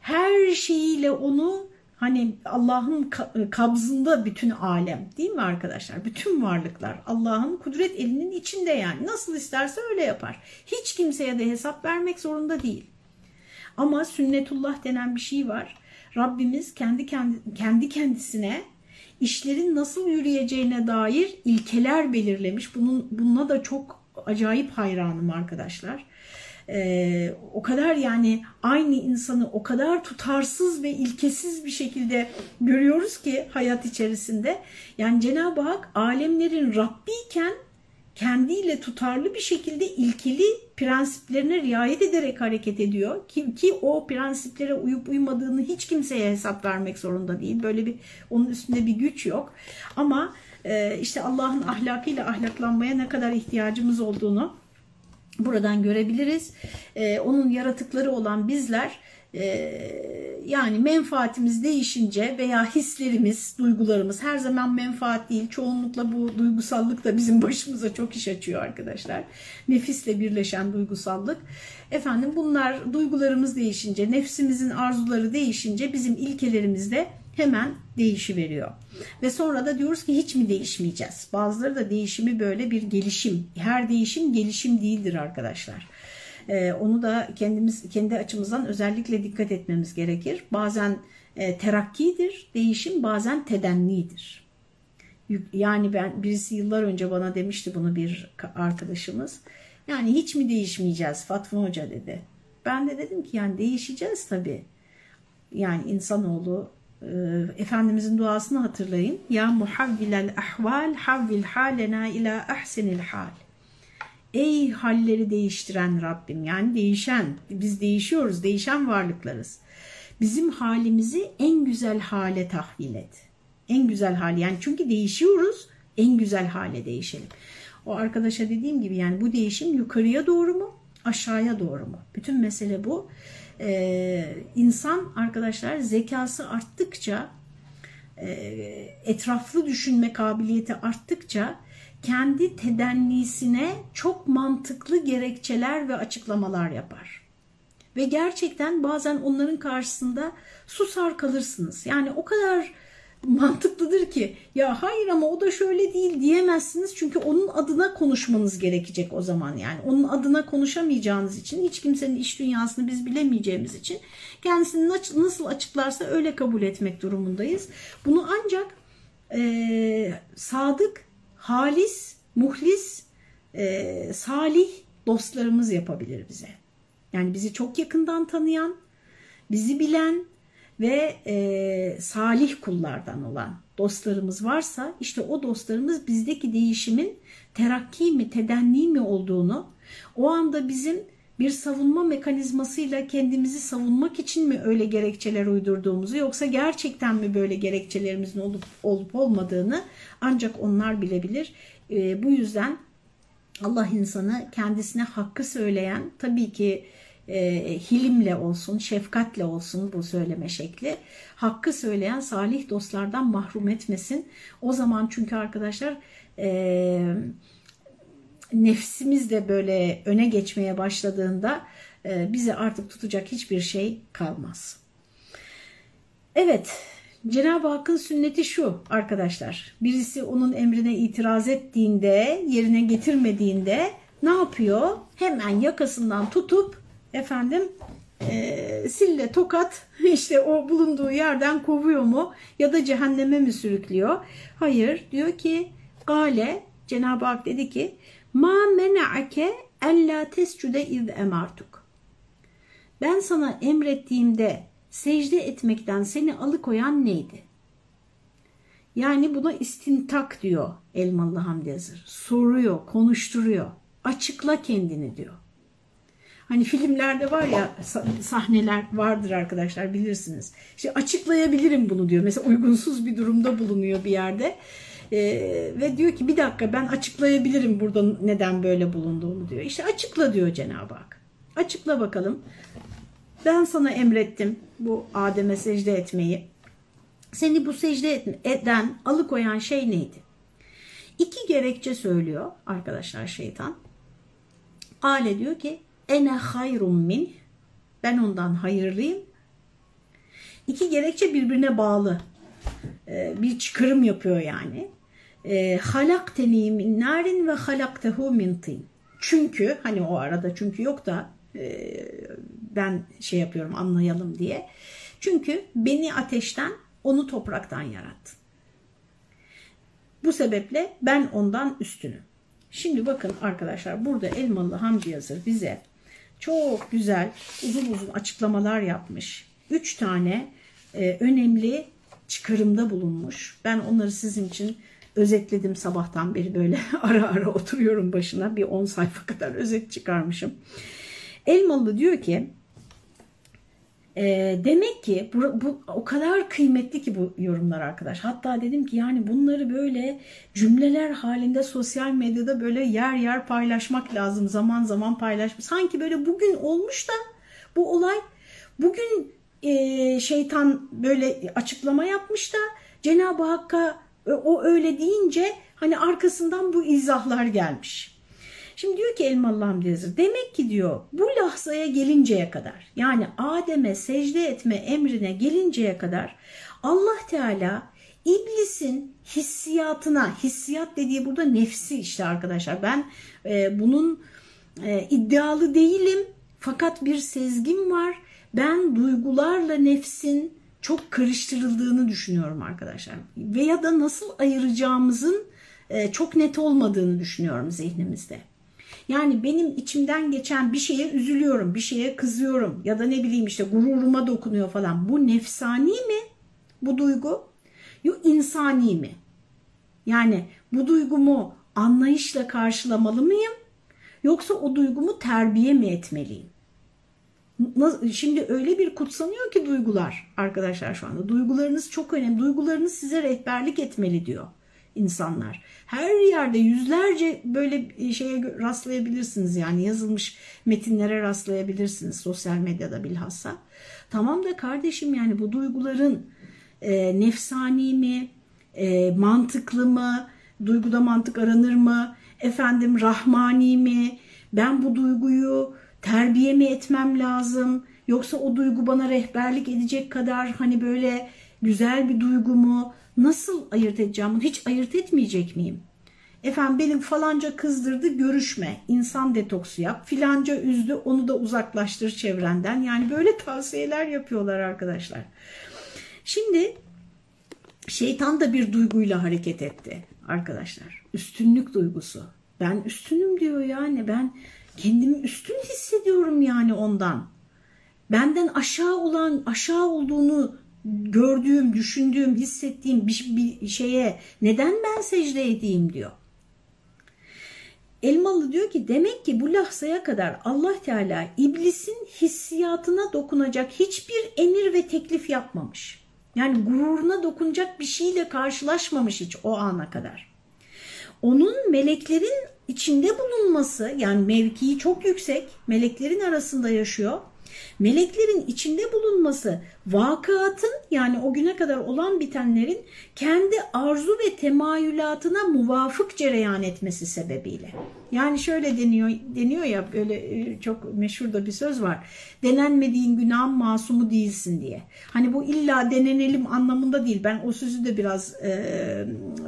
her şeyiyle onu hani Allah'ın kabzında bütün alem değil mi arkadaşlar? Bütün varlıklar Allah'ın kudret elinin içinde yani. Nasıl isterse öyle yapar. Hiç kimseye de hesap vermek zorunda değil. Ama sünnetullah denen bir şey var. Rabbimiz kendi kendi, kendi kendisine işlerin nasıl yürüyeceğine dair ilkeler belirlemiş. Bunun bununla da çok acayip hayranım arkadaşlar. Ee, o kadar yani aynı insanı o kadar tutarsız ve ilkesiz bir şekilde görüyoruz ki hayat içerisinde. Yani Cenab-ı Hak alemlerin Rabbiyken kendiyle tutarlı bir şekilde ilkeli prensiplerine riayet ederek hareket ediyor. Ki, ki o prensiplere uyup uymadığını hiç kimseye hesap vermek zorunda değil. Böyle bir onun üstünde bir güç yok. Ama e, işte Allah'ın ahlakıyla ahlaklanmaya ne kadar ihtiyacımız olduğunu buradan görebiliriz. E, onun yaratıkları olan bizler yani menfaatimiz değişince veya hislerimiz, duygularımız her zaman menfaat değil. Çoğunlukla bu duygusallık da bizim başımıza çok iş açıyor arkadaşlar. Nefisle birleşen duygusallık. Efendim bunlar duygularımız değişince, nefsimizin arzuları değişince bizim ilkelerimiz de hemen değişiveriyor. Ve sonra da diyoruz ki hiç mi değişmeyeceğiz? Bazıları da değişimi böyle bir gelişim. Her değişim gelişim değildir arkadaşlar. E, onu da kendimiz kendi açımızdan özellikle dikkat etmemiz gerekir. Bazen e, terakkidir değişim, bazen tedennidir. Yani ben birisi yıllar önce bana demişti bunu bir arkadaşımız. Yani hiç mi değişmeyeceğiz Fatma Hoca dedi. Ben de dedim ki yani değişeceğiz tabii. Yani insanoğlu e, Efendimizin duasını hatırlayın. Ya muhavvilel ahval havvil halena ila ahsenil hal. Ey halleri değiştiren Rabbim yani değişen biz değişiyoruz değişen varlıklarız. Bizim halimizi en güzel hale tahvil et. En güzel hal yani çünkü değişiyoruz en güzel hale değişelim. O arkadaşa dediğim gibi yani bu değişim yukarıya doğru mu aşağıya doğru mu? Bütün mesele bu. Ee, insan arkadaşlar zekası arttıkça e, etraflı düşünme kabiliyeti arttıkça kendi tedennisine çok mantıklı gerekçeler ve açıklamalar yapar. Ve gerçekten bazen onların karşısında susar kalırsınız. Yani o kadar mantıklıdır ki ya hayır ama o da şöyle değil diyemezsiniz. Çünkü onun adına konuşmanız gerekecek o zaman yani. Onun adına konuşamayacağınız için hiç kimsenin iş dünyasını biz bilemeyeceğimiz için kendisini nasıl açıklarsa öyle kabul etmek durumundayız. Bunu ancak e, sadık halis, muhlis, e, salih dostlarımız yapabilir bize. Yani bizi çok yakından tanıyan, bizi bilen ve e, salih kullardan olan dostlarımız varsa işte o dostlarımız bizdeki değişimin terakki mi, tedenni mi olduğunu, o anda bizim bir savunma mekanizmasıyla kendimizi savunmak için mi öyle gerekçeler uydurduğumuzu yoksa gerçekten mi böyle gerekçelerimizin olup olup olmadığını ancak onlar bilebilir. E, bu yüzden Allah insanı kendisine hakkı söyleyen tabii ki e, hilimle olsun, şefkatle olsun bu söyleme şekli. Hakkı söyleyen salih dostlardan mahrum etmesin. O zaman çünkü arkadaşlar e, nefsimiz de böyle öne geçmeye başladığında e, bizi artık tutacak hiçbir şey kalmaz. Evet, Cenab-ı Hakk'ın sünneti şu arkadaşlar. Birisi onun emrine itiraz ettiğinde, yerine getirmediğinde ne yapıyor? Hemen yakasından tutup efendim e, sille tokat işte o bulunduğu yerden kovuyor mu ya da cehenneme mi sürüklüyor? Hayır diyor ki gale Cenab-ı Hak dedi ki ma mena'ake ella tescude iz emartuk. Ben sana emrettiğimde secde etmekten seni alıkoyan neydi? Yani buna istintak diyor Elmalı Hamdi Yazır. Soruyor, konuşturuyor. Açıkla kendini diyor. Hani filmlerde var ya sahneler vardır arkadaşlar bilirsiniz. İşte açıklayabilirim bunu diyor. Mesela uygunsuz bir durumda bulunuyor bir yerde. Ee, ve diyor ki bir dakika ben açıklayabilirim burada neden böyle bulunduğunu diyor. İşte açıkla diyor Cenab-ı Hak. Açıkla bakalım. Ben sana emrettim bu Adem'e secde etmeyi. Seni bu secde eden, alıkoyan şey neydi? İki gerekçe söylüyor arkadaşlar şeytan. Ale diyor ki ene hayrum min ben ondan hayırlıyım. İki gerekçe birbirine bağlı. Ee, bir çıkarım yapıyor yani. Ee, halakteni min narin ve halaktehu min tin. Çünkü hani o arada çünkü yok da e, ben şey yapıyorum anlayalım diye. Çünkü beni ateşten onu topraktan yarattın. Bu sebeple ben ondan üstünüm. Şimdi bakın arkadaşlar burada Elmalı Hamdi Yazır bize çok güzel uzun uzun açıklamalar yapmış. Üç tane e, önemli çıkarımda bulunmuş. Ben onları sizin için özetledim sabahtan beri böyle ara ara oturuyorum başına bir 10 sayfa kadar özet çıkarmışım. Elmalı diyor ki e, demek ki bu, bu o kadar kıymetli ki bu yorumlar arkadaş. Hatta dedim ki yani bunları böyle cümleler halinde sosyal medyada böyle yer yer paylaşmak lazım. Zaman zaman paylaşmak. Sanki böyle bugün olmuş da bu olay bugün e, şeytan böyle açıklama yapmış da Cenab-ı Hakk'a o öyle deyince hani arkasından bu izahlar gelmiş. Şimdi diyor ki Elmalı Hamdi Yazır demek ki diyor bu lahzaya gelinceye kadar yani Adem'e secde etme emrine gelinceye kadar Allah Teala iblisin hissiyatına hissiyat dediği burada nefsi işte arkadaşlar ben e, bunun e, iddialı değilim fakat bir sezgim var ben duygularla nefsin çok karıştırıldığını düşünüyorum arkadaşlar veya da nasıl ayıracağımızın e, çok net olmadığını düşünüyorum zihnimizde. Yani benim içimden geçen bir şeye üzülüyorum, bir şeye kızıyorum ya da ne bileyim işte gururuma dokunuyor falan. Bu nefsani mi bu duygu? Yok insani mi? Yani bu duygumu anlayışla karşılamalı mıyım? Yoksa o duygumu terbiye mi etmeliyim? Şimdi öyle bir kutsanıyor ki duygular arkadaşlar şu anda. Duygularınız çok önemli. Duygularınız size rehberlik etmeli diyor insanlar. Her yerde yüzlerce böyle şeye rastlayabilirsiniz yani yazılmış metinlere rastlayabilirsiniz sosyal medyada bilhassa. Tamam da kardeşim yani bu duyguların e, nefsani mi, e, mantıklı mı, duyguda mantık aranır mı, efendim rahmani mi, ben bu duyguyu terbiye mi etmem lazım, yoksa o duygu bana rehberlik edecek kadar hani böyle güzel bir duygu mu, Nasıl ayırt edeceğim bunu? Hiç ayırt etmeyecek miyim? Efendim benim falanca kızdırdı görüşme, insan detoksu yap, filanca üzdü onu da uzaklaştır çevrenden. Yani böyle tavsiyeler yapıyorlar arkadaşlar. Şimdi şeytan da bir duyguyla hareket etti arkadaşlar. Üstünlük duygusu. Ben üstünüm diyor yani ben kendimi üstün hissediyorum yani ondan. Benden aşağı olan aşağı olduğunu gördüğüm, düşündüğüm, hissettiğim bir, bir şeye neden ben secde edeyim diyor. Elmalı diyor ki demek ki bu lahzaya kadar Allah Teala iblisin hissiyatına dokunacak hiçbir emir ve teklif yapmamış. Yani gururuna dokunacak bir şeyle karşılaşmamış hiç o ana kadar. Onun meleklerin içinde bulunması yani mevkii çok yüksek meleklerin arasında yaşıyor Meleklerin içinde bulunması vakıatın yani o güne kadar olan bitenlerin kendi arzu ve temayülatına muvafık cereyan etmesi sebebiyle. Yani şöyle deniyor deniyor ya böyle e, çok meşhur da bir söz var. Denenmediğin günahın masumu değilsin diye. Hani bu illa denenelim anlamında değil. Ben o sözü de biraz e,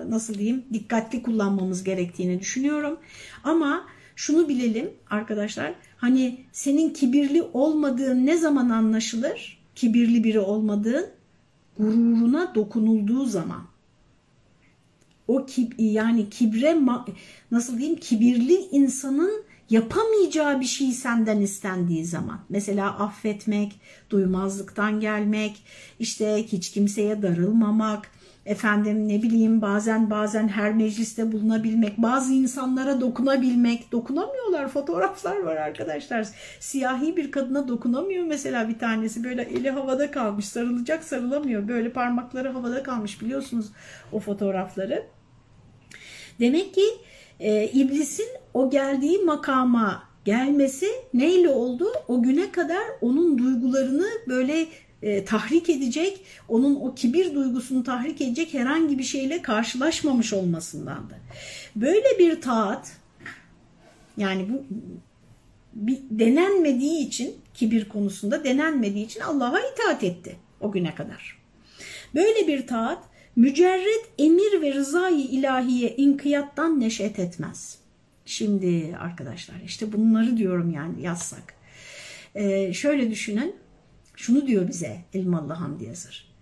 nasıl diyeyim dikkatli kullanmamız gerektiğini düşünüyorum. Ama şunu bilelim arkadaşlar. Hani senin kibirli olmadığın ne zaman anlaşılır? Kibirli biri olmadığın gururuna dokunulduğu zaman. O kib yani kibre nasıl diyeyim kibirli insanın yapamayacağı bir şey senden istendiği zaman. Mesela affetmek, duymazlıktan gelmek, işte hiç kimseye darılmamak, efendim ne bileyim bazen bazen her mecliste bulunabilmek, bazı insanlara dokunabilmek, dokunamıyorlar fotoğraflar var arkadaşlar. Siyahi bir kadına dokunamıyor mesela bir tanesi böyle eli havada kalmış sarılacak sarılamıyor böyle parmakları havada kalmış biliyorsunuz o fotoğrafları. Demek ki e, iblisin o geldiği makama gelmesi neyle oldu? O güne kadar onun duygularını böyle e, tahrik edecek, onun o kibir duygusunu tahrik edecek herhangi bir şeyle karşılaşmamış olmasındandı. Böyle bir taat yani bu bir denenmediği için kibir konusunda denenmediği için Allah'a itaat etti o güne kadar. Böyle bir taat mücerret emir ve rızayı ilahiye inkiyattan neşet etmez. Şimdi arkadaşlar işte bunları diyorum yani yazsak. Ee, şöyle düşünün şunu diyor bize Elmalı Hamdi Yazır.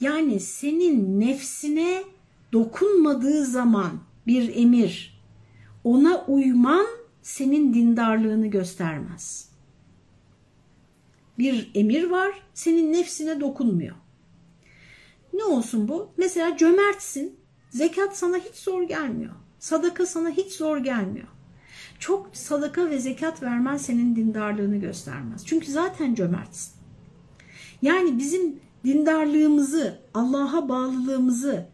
Yani senin nefsine dokunmadığı zaman bir emir ona uyman senin dindarlığını göstermez. Bir emir var senin nefsine dokunmuyor. Ne olsun bu? Mesela cömertsin. Zekat sana hiç zor gelmiyor. Sadaka sana hiç zor gelmiyor. Çok sadaka ve zekat vermen senin dindarlığını göstermez. Çünkü zaten cömertsin. Yani bizim dindarlığımızı, Allah'a bağlılığımızı,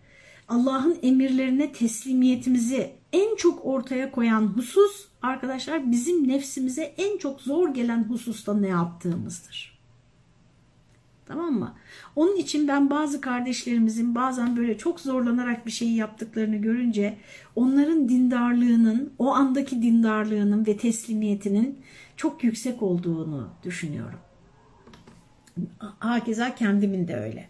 Allah'ın emirlerine teslimiyetimizi en çok ortaya koyan husus arkadaşlar bizim nefsimize en çok zor gelen hususta ne yaptığımızdır. Tamam mı? Onun için ben bazı kardeşlerimizin bazen böyle çok zorlanarak bir şeyi yaptıklarını görünce onların dindarlığının, o andaki dindarlığının ve teslimiyetinin çok yüksek olduğunu düşünüyorum. Hakeza kendimin de öyle.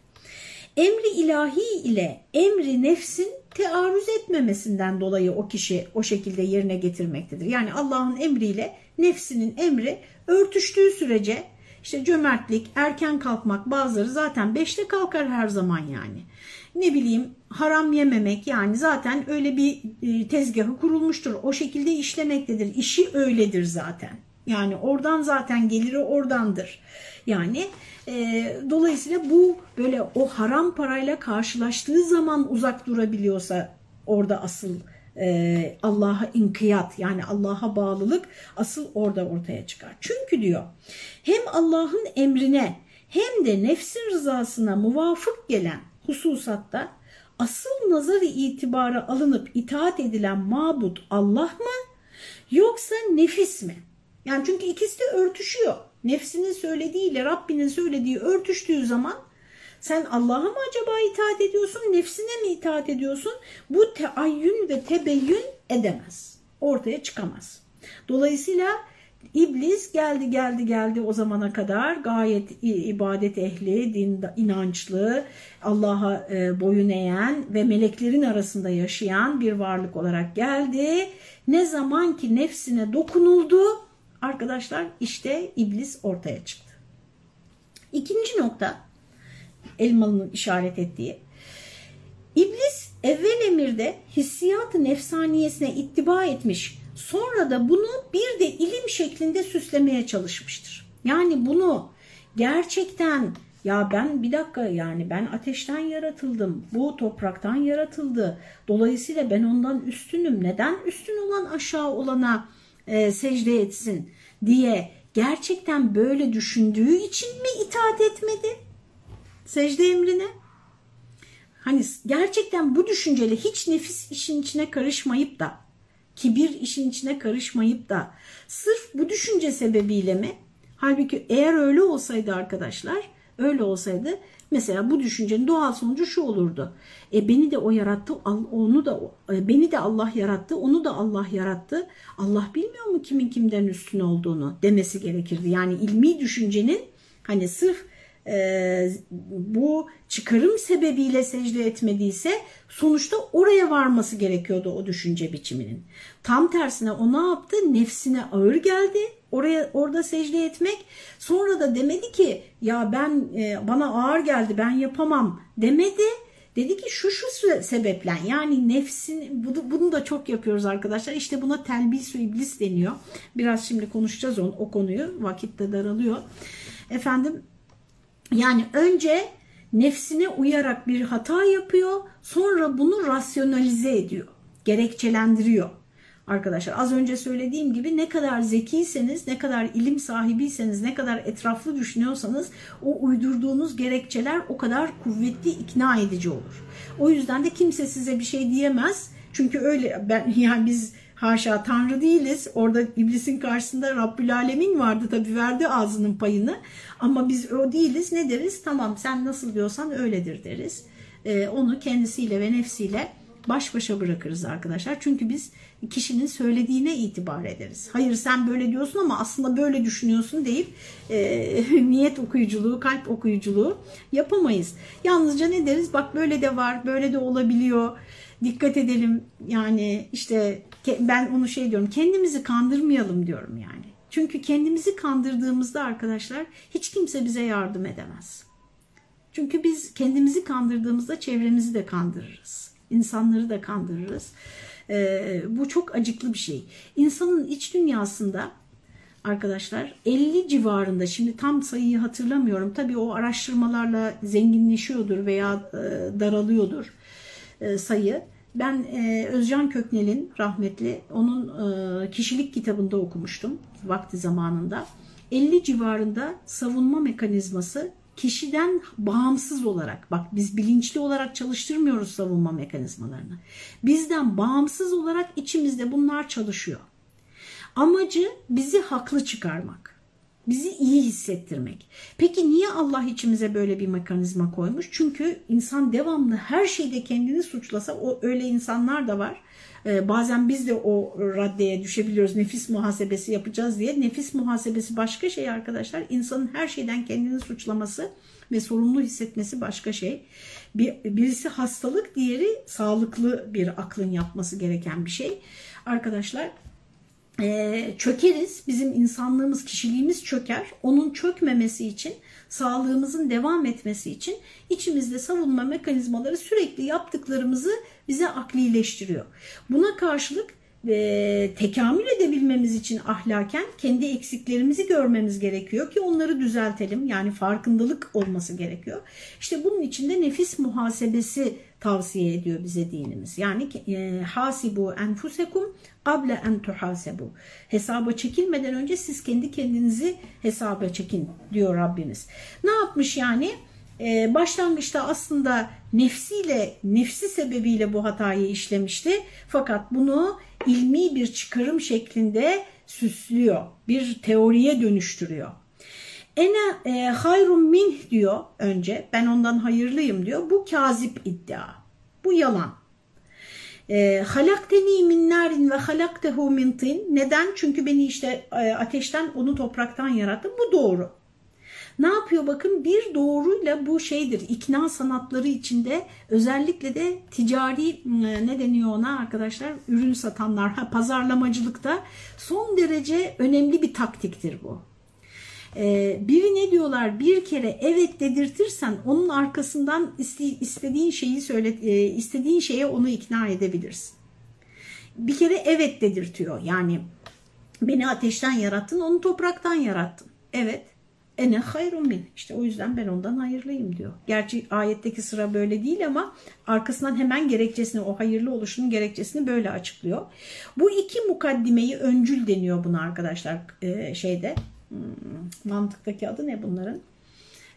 Emri ilahi ile emri nefsin tearrüz etmemesinden dolayı o kişi o şekilde yerine getirmektedir. Yani Allah'ın emriyle nefsinin emri örtüştüğü sürece işte cömertlik, erken kalkmak bazıları zaten beşte kalkar her zaman yani. Ne bileyim haram yememek yani zaten öyle bir e, tezgahı kurulmuştur. O şekilde işlemektedir. İşi öyledir zaten. Yani oradan zaten geliri oradandır. Yani e, dolayısıyla bu böyle o haram parayla karşılaştığı zaman uzak durabiliyorsa orada asıl e, Allah'a inkiyat yani Allah'a bağlılık asıl orada ortaya çıkar. Çünkü diyor hem Allah'ın emrine hem de nefsin rızasına muvafık gelen hususatta asıl nazarı itibara alınıp itaat edilen mabut Allah mı yoksa nefis mi? Yani çünkü ikisi de örtüşüyor. Nefsinin söylediğiyle Rabbinin söylediği örtüştüğü zaman sen Allah'a mı acaba itaat ediyorsun, nefsine mi itaat ediyorsun? Bu teayyün ve tebeyyün edemez. Ortaya çıkamaz. Dolayısıyla İblis geldi geldi geldi o zamana kadar gayet ibadet ehli, din, inançlı, Allah'a e, boyun eğen ve meleklerin arasında yaşayan bir varlık olarak geldi. Ne zaman ki nefsine dokunuldu arkadaşlar işte iblis ortaya çıktı. İkinci nokta Elmalı'nın işaret ettiği. İblis evvel emirde hissiyatı nefsaniyesine ittiba etmiş sonra da bunu bir de ilim şeklinde süslemeye çalışmıştır. Yani bunu gerçekten ya ben bir dakika yani ben ateşten yaratıldım. Bu topraktan yaratıldı. Dolayısıyla ben ondan üstünüm. Neden üstün olan aşağı olana e, secde etsin diye gerçekten böyle düşündüğü için mi itaat etmedi secde emrine? Hani gerçekten bu düşünceyle hiç nefis işin içine karışmayıp da kibir işin içine karışmayıp da sırf bu düşünce sebebiyle mi Halbuki eğer öyle olsaydı arkadaşlar, öyle olsaydı mesela bu düşüncenin doğal sonucu şu olurdu. E beni de o yarattı, onu da e, beni de Allah yarattı, onu da Allah yarattı. Allah bilmiyor mu kimin kimden üstün olduğunu demesi gerekirdi. Yani ilmi düşüncenin hani sırf e, bu çıkarım sebebiyle secde etmediyse sonuçta oraya varması gerekiyordu o düşünce biçiminin. Tam tersine o ne yaptı? Nefsine ağır geldi. Oraya orada secde etmek. Sonra da demedi ki ya ben e, bana ağır geldi ben yapamam demedi. Dedi ki şu şu sebeple yani nefsin bunu, bunu da çok yapıyoruz arkadaşlar. İşte buna telbis iblis deniyor. Biraz şimdi konuşacağız on, o konuyu. Vakit de daralıyor. Efendim yani önce nefsine uyarak bir hata yapıyor, sonra bunu rasyonalize ediyor, gerekçelendiriyor. Arkadaşlar az önce söylediğim gibi ne kadar zekiyseniz, ne kadar ilim sahibiyseniz, ne kadar etraflı düşünüyorsanız o uydurduğunuz gerekçeler o kadar kuvvetli ikna edici olur. O yüzden de kimse size bir şey diyemez. Çünkü öyle ben yani biz Haşa Tanrı değiliz. Orada iblisin karşısında Rabbül Alemin vardı tabi verdi ağzının payını. Ama biz o değiliz. Ne deriz? Tamam sen nasıl diyorsan öyledir deriz. Ee, onu kendisiyle ve nefsiyle baş başa bırakırız arkadaşlar. Çünkü biz kişinin söylediğine itibar ederiz. Hayır sen böyle diyorsun ama aslında böyle düşünüyorsun deyip e, niyet okuyuculuğu, kalp okuyuculuğu yapamayız. Yalnızca ne deriz? Bak böyle de var, böyle de olabiliyor. Dikkat edelim yani işte ben onu şey diyorum kendimizi kandırmayalım diyorum yani. Çünkü kendimizi kandırdığımızda arkadaşlar hiç kimse bize yardım edemez. Çünkü biz kendimizi kandırdığımızda çevremizi de kandırırız. İnsanları da kandırırız. Ee, bu çok acıklı bir şey. İnsanın iç dünyasında arkadaşlar 50 civarında şimdi tam sayıyı hatırlamıyorum. Tabii o araştırmalarla zenginleşiyordur veya e, daralıyordur e, sayı. Ben e, Özcan Köknel'in rahmetli onun e, kişilik kitabında okumuştum vakti zamanında. 50 civarında savunma mekanizması kişiden bağımsız olarak bak biz bilinçli olarak çalıştırmıyoruz savunma mekanizmalarını. Bizden bağımsız olarak içimizde bunlar çalışıyor. Amacı bizi haklı çıkarmak bizi iyi hissettirmek. Peki niye Allah içimize böyle bir mekanizma koymuş? Çünkü insan devamlı her şeyde kendini suçlasa o öyle insanlar da var. Ee, bazen biz de o raddeye düşebiliyoruz. Nefis muhasebesi yapacağız diye. Nefis muhasebesi başka şey arkadaşlar. İnsanın her şeyden kendini suçlaması ve sorumlu hissetmesi başka şey. Bir, birisi hastalık, diğeri sağlıklı bir aklın yapması gereken bir şey. Arkadaşlar e, çökeriz. Bizim insanlığımız, kişiliğimiz çöker. Onun çökmemesi için, sağlığımızın devam etmesi için içimizde savunma mekanizmaları sürekli yaptıklarımızı bize aklileştiriyor. Buna karşılık e, tekamül edebilmemiz için ahlaken kendi eksiklerimizi görmemiz gerekiyor ki onları düzeltelim. Yani farkındalık olması gerekiyor. İşte bunun için de nefis muhasebesi tavsiye ediyor bize dinimiz. Yani e, hasibu enfusekum kable en tuhasebu. Hesaba çekilmeden önce siz kendi kendinizi hesaba çekin diyor Rabbimiz. Ne yapmış yani? Ee, başlangıçta aslında nefsiyle, nefsi sebebiyle bu hatayı işlemişti. Fakat bunu ilmi bir çıkarım şeklinde süslüyor. Bir teoriye dönüştürüyor. Ene e, hayrun min diyor önce. Ben ondan hayırlıyım diyor. Bu kazip iddia. Bu yalan. E, halakteni min narin ve halaktehu min tin. Neden? Çünkü beni işte e, ateşten onu topraktan yarattın. Bu doğru. Ne yapıyor bakın bir doğruyla bu şeydir ikna sanatları içinde özellikle de ticari e, ne deniyor ona arkadaşlar ürün satanlar ha, pazarlamacılıkta son derece önemli bir taktiktir bu. Ee, biri ne diyorlar bir kere evet dedirtirsen onun arkasından istediğin şeyi söyle e, istediğin şeye onu ikna edebilirsin. Bir kere evet dedirtiyor yani beni ateşten yarattın onu topraktan yarattın. Evet ene hayrun min. İşte o yüzden ben ondan hayırlıyım diyor. Gerçi ayetteki sıra böyle değil ama arkasından hemen gerekçesini o hayırlı oluşunun gerekçesini böyle açıklıyor. Bu iki mukaddimeyi öncül deniyor buna arkadaşlar e, şeyde Hmm, mantıktaki adı ne bunların?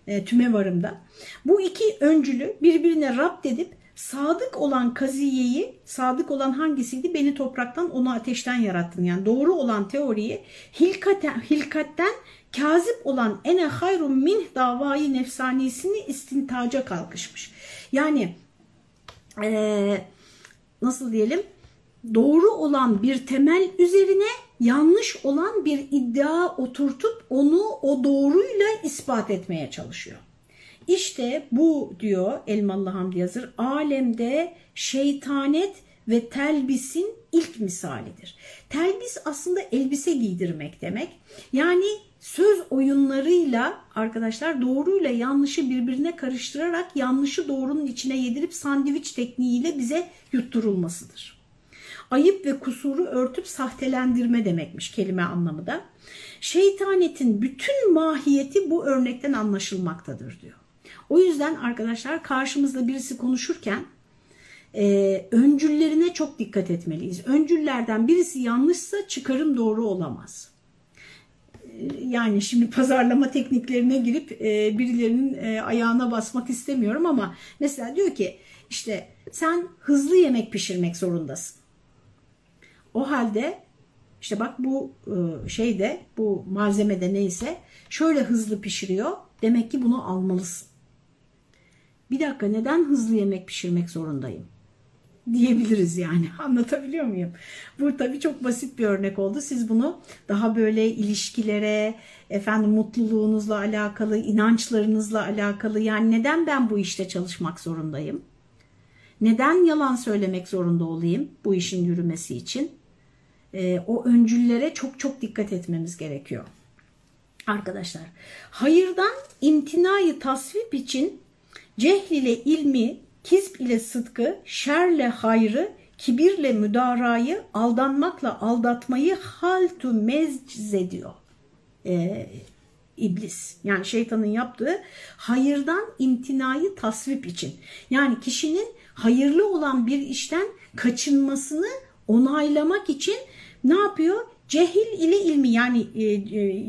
E, tümevarımda. Bu iki öncülü birbirine rapt edip sadık olan kaziyeyi, sadık olan hangisiydi? Beni topraktan, onu ateşten yarattın. Yani doğru olan teoriyi hilkaten, hilkatten kazip olan ene hayrun min davayı nefsanisini istintaca kalkışmış. Yani ee, nasıl diyelim doğru olan bir temel üzerine yanlış olan bir iddia oturtup onu o doğruyla ispat etmeye çalışıyor. İşte bu diyor Elmalı Hamdi Yazır alemde şeytanet ve telbisin ilk misalidir. Telbis aslında elbise giydirmek demek. Yani söz oyunlarıyla arkadaşlar doğruyla yanlışı birbirine karıştırarak yanlışı doğrunun içine yedirip sandviç tekniğiyle bize yutturulmasıdır. Ayıp ve kusuru örtüp sahtelendirme demekmiş kelime anlamı da. Şeytanetin bütün mahiyeti bu örnekten anlaşılmaktadır diyor. O yüzden arkadaşlar karşımızda birisi konuşurken e, öncüllerine çok dikkat etmeliyiz. Öncüllerden birisi yanlışsa çıkarım doğru olamaz. Yani şimdi pazarlama tekniklerine girip e, birilerinin e, ayağına basmak istemiyorum ama mesela diyor ki işte sen hızlı yemek pişirmek zorundasın. O halde işte bak bu e, şeyde bu malzemede neyse şöyle hızlı pişiriyor. Demek ki bunu almalısın. Bir dakika neden hızlı yemek pişirmek zorundayım? Diyebiliriz yani. Anlatabiliyor muyum? Bu tabii çok basit bir örnek oldu. Siz bunu daha böyle ilişkilere, efendim mutluluğunuzla alakalı, inançlarınızla alakalı yani neden ben bu işte çalışmak zorundayım? Neden yalan söylemek zorunda olayım bu işin yürümesi için? E, o öncüllere çok çok dikkat etmemiz gerekiyor. Arkadaşlar, hayırdan imtinayı tasvip için cehl ile ilmi Kisp ile sıdkı, şerle hayrı, kibirle müdarayı, aldanmakla aldatmayı haltu mezciz ediyor. Ee, iblis yani şeytanın yaptığı hayırdan imtinayı tasvip için. Yani kişinin hayırlı olan bir işten kaçınmasını onaylamak için ne yapıyor? Cehil ile ilmi yani e, e,